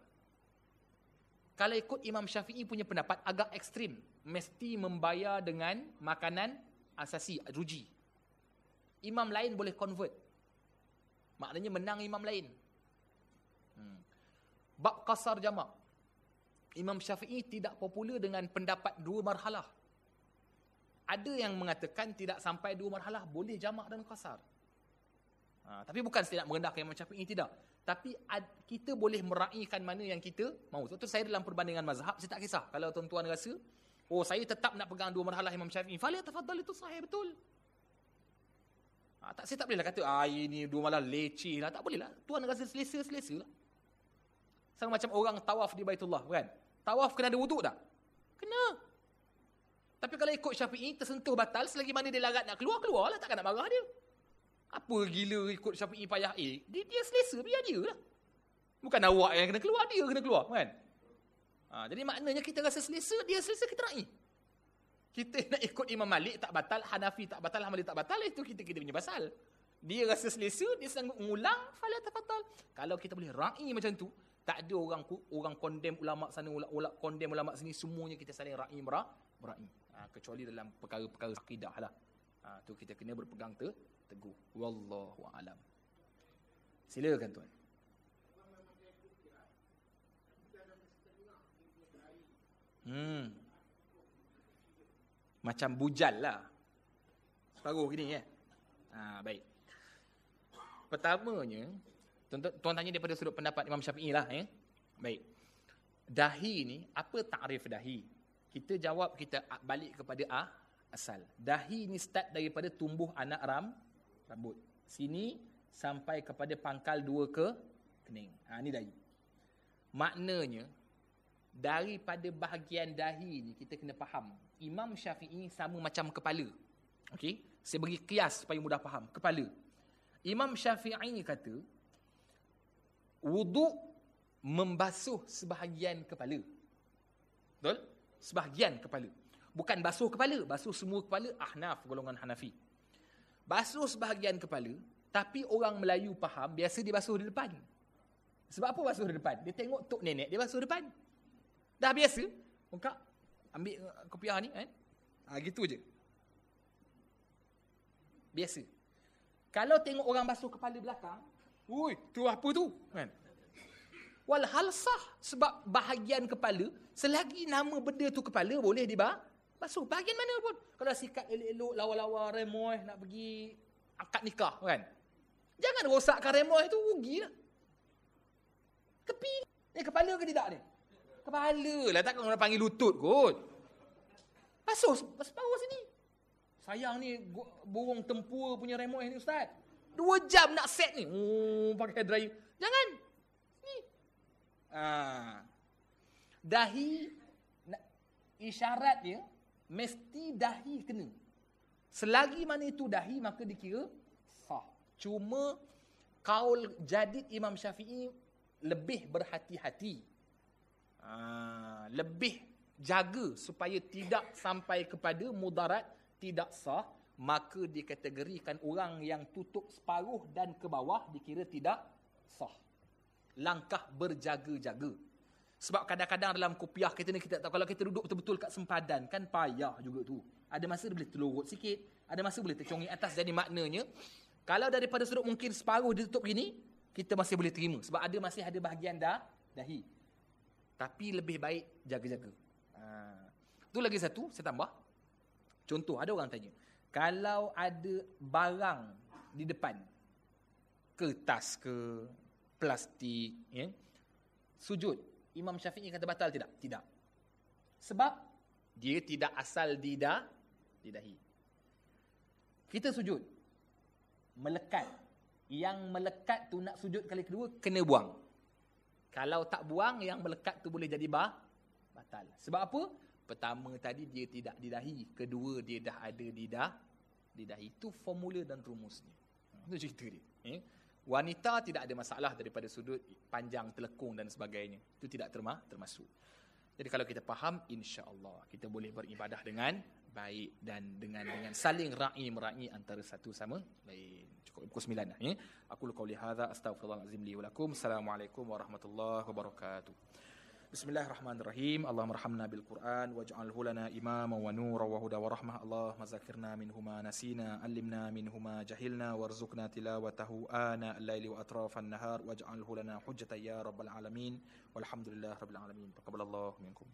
Kalau ikut Imam Syafi'i punya pendapat agak ekstrim. Mesti membayar dengan makanan asasi, ruji. Imam lain boleh convert. Maknanya menang imam lain. Bab kasar jamak. Imam Syafi'i tidak popular dengan pendapat dua marhalah. Ada yang mengatakan tidak sampai dua marhalah boleh jamak dan kasar. Ha, tapi bukan saya nak merendahkan Imam Syafi'i tidak. Tapi ad, kita boleh meraihkan mana yang kita mahu. Sebab tu saya dalam perbandingan mazhab, saya tak kisah. Kalau tuan-tuan rasa, oh saya tetap nak pegang dua marhalah Imam Syafi'i. Fali tafadhal itu sahih betul. Ha, tak, saya tak bolehlah kata, ah ini dua marhalah leceh lah. Tak boleh lah. Tuan rasa selesa-selesa lah. Sama macam orang tawaf di Baitullah kan. Tawaf kena ada wuduk tak? Kena. Tapi kalau ikut Syafi'i, tersentuh batal, selagi mana dia larat nak keluar, keluar lah. Takkan nak marah dia. Apa gila ikut Syafi'i payah A? Dia, dia selesa, biar dia lah. Bukan awak yang kena keluar, dia kena keluar. Kan? Ha, jadi maknanya kita rasa selesa, dia selesa, kita nak Kita nak ikut Imam Malik, tak batal. Hanafi tak batal, Hamali tak batal. Itu kita kita punya pasal. Dia rasa selesa, dia sanggup mengulang. Fala tak batal. Kalau kita boleh ra'i macam tu, tak ada orang orang kondem ulama sana, ulama kondem ulama sini, semuanya kita saling ra'i merah, mera'i. Ha, kecuali dalam perkara-perkara akidah lah. Ha, tu kita kena berpegang tu teguh. Wallahu alam. Silakan tuan. Hmm. Macam bujal lah. Separuh gini ya. Ha, baik. Pertamanya, tuan, tanya daripada sudut pendapat Imam Syafi'i lah. Ya. Baik. Dahi ni, apa takrif dahi? Kita jawab, kita balik kepada ah, asal. Dahi ni start daripada tumbuh anak ram, rambut. Sini sampai kepada pangkal dua ke kening. Ha, ni dahi. Maknanya, daripada bahagian dahi ni kita kena faham. Imam Syafi'i sama macam kepala. Okey, Saya bagi kias supaya mudah faham. Kepala. Imam Syafi'i kata, wuduk membasuh sebahagian kepala. Betul? Sebahagian kepala. Bukan basuh kepala, basuh semua kepala Ahnaf golongan Hanafi. Basuh sebahagian kepala, tapi orang Melayu faham biasa dia basuh di depan. Sebab apa basuh di depan? Dia tengok tok nenek dia basuh depan. Dah biasa, buka ambil uh, kopiah ni kan. Ha, gitu je. Biasa. Kalau tengok orang basuh kepala belakang, ui, tu apa tu? Kan? Walhal sah sebab bahagian kepala, selagi nama benda tu kepala boleh dibah, basuh. Bahagian mana pun. Kalau sikat elok-elok, lawa-lawa, remoy, nak pergi akad nikah kan. Jangan rosakkan remoy tu, rugilah. Tepi. Eh, kepala ke tidak ni? Kepala lah, takkan orang panggil lutut kot. Basuh, separuh sini. Sayang ni burung tempur punya remote ni ustaz. Dua jam nak set ni. Oh, pakai dry. Jangan. Ni. Ah. Dahi isyarat dia mesti dahi kena. Selagi mana itu dahi maka dikira sah. Cuma kaul jadid Imam Syafi'i lebih berhati-hati. Ah, lebih jaga supaya tidak sampai kepada mudarat tidak sah, maka dikategorikan orang yang tutup separuh dan ke bawah dikira tidak sah. Langkah berjaga-jaga. Sebab kadang-kadang dalam kopiah kita ni kita tahu kalau kita duduk betul-betul kat sempadan kan payah juga tu. Ada masa boleh terlorot sikit, ada masa boleh tercongik atas jadi maknanya kalau daripada sudut mungkin separuh ditutup gini, kita masih boleh terima sebab ada masih ada bahagian dah dahi. Tapi lebih baik jaga-jaga. Ha. Lagi satu saya tambah. Contoh, ada orang tanya. Kalau ada barang di depan, kertas ke, plastik, ya, sujud, Imam Syafi'i kata batal tidak? Tidak. Sebab dia tidak asal di, dah, di dahi. Kita sujud, melekat. Yang melekat tu nak sujud kali kedua, kena buang. Kalau tak buang, yang melekat tu boleh jadi bah, batal. Sebab apa? Pertama tadi dia tidak didahi, kedua dia dah ada di dah didahi. Itu formula dan rumusnya. Itu cerita dia. Eh? Wanita tidak ada masalah daripada sudut panjang telekung dan sebagainya. Itu tidak terma termasuk. Jadi kalau kita faham, insya-Allah kita boleh beribadah dengan baik dan dengan dengan saling ra'i mera'i antara satu sama lain. Cukup pukul 9 dah ya. Aku lu qauli hadza astaghfirullahalazim li wa lakum. Assalamualaikum warahmatullahi wabarakatuh. Bismillahirrahmanirrahim. Allahumma rahmna bil Quran waj'al hulana imama wa nura wa huda wa rahmah. Allahumma zakkirna min huma nasina, allimna min huma jahilna warzuqna tilawatahu ana al-laili wa atrafan nahar waj'al hulana hujjatan ya rabbal alamin. Walhamdulillahirabbil alamin. Taqabbalallahu minkum.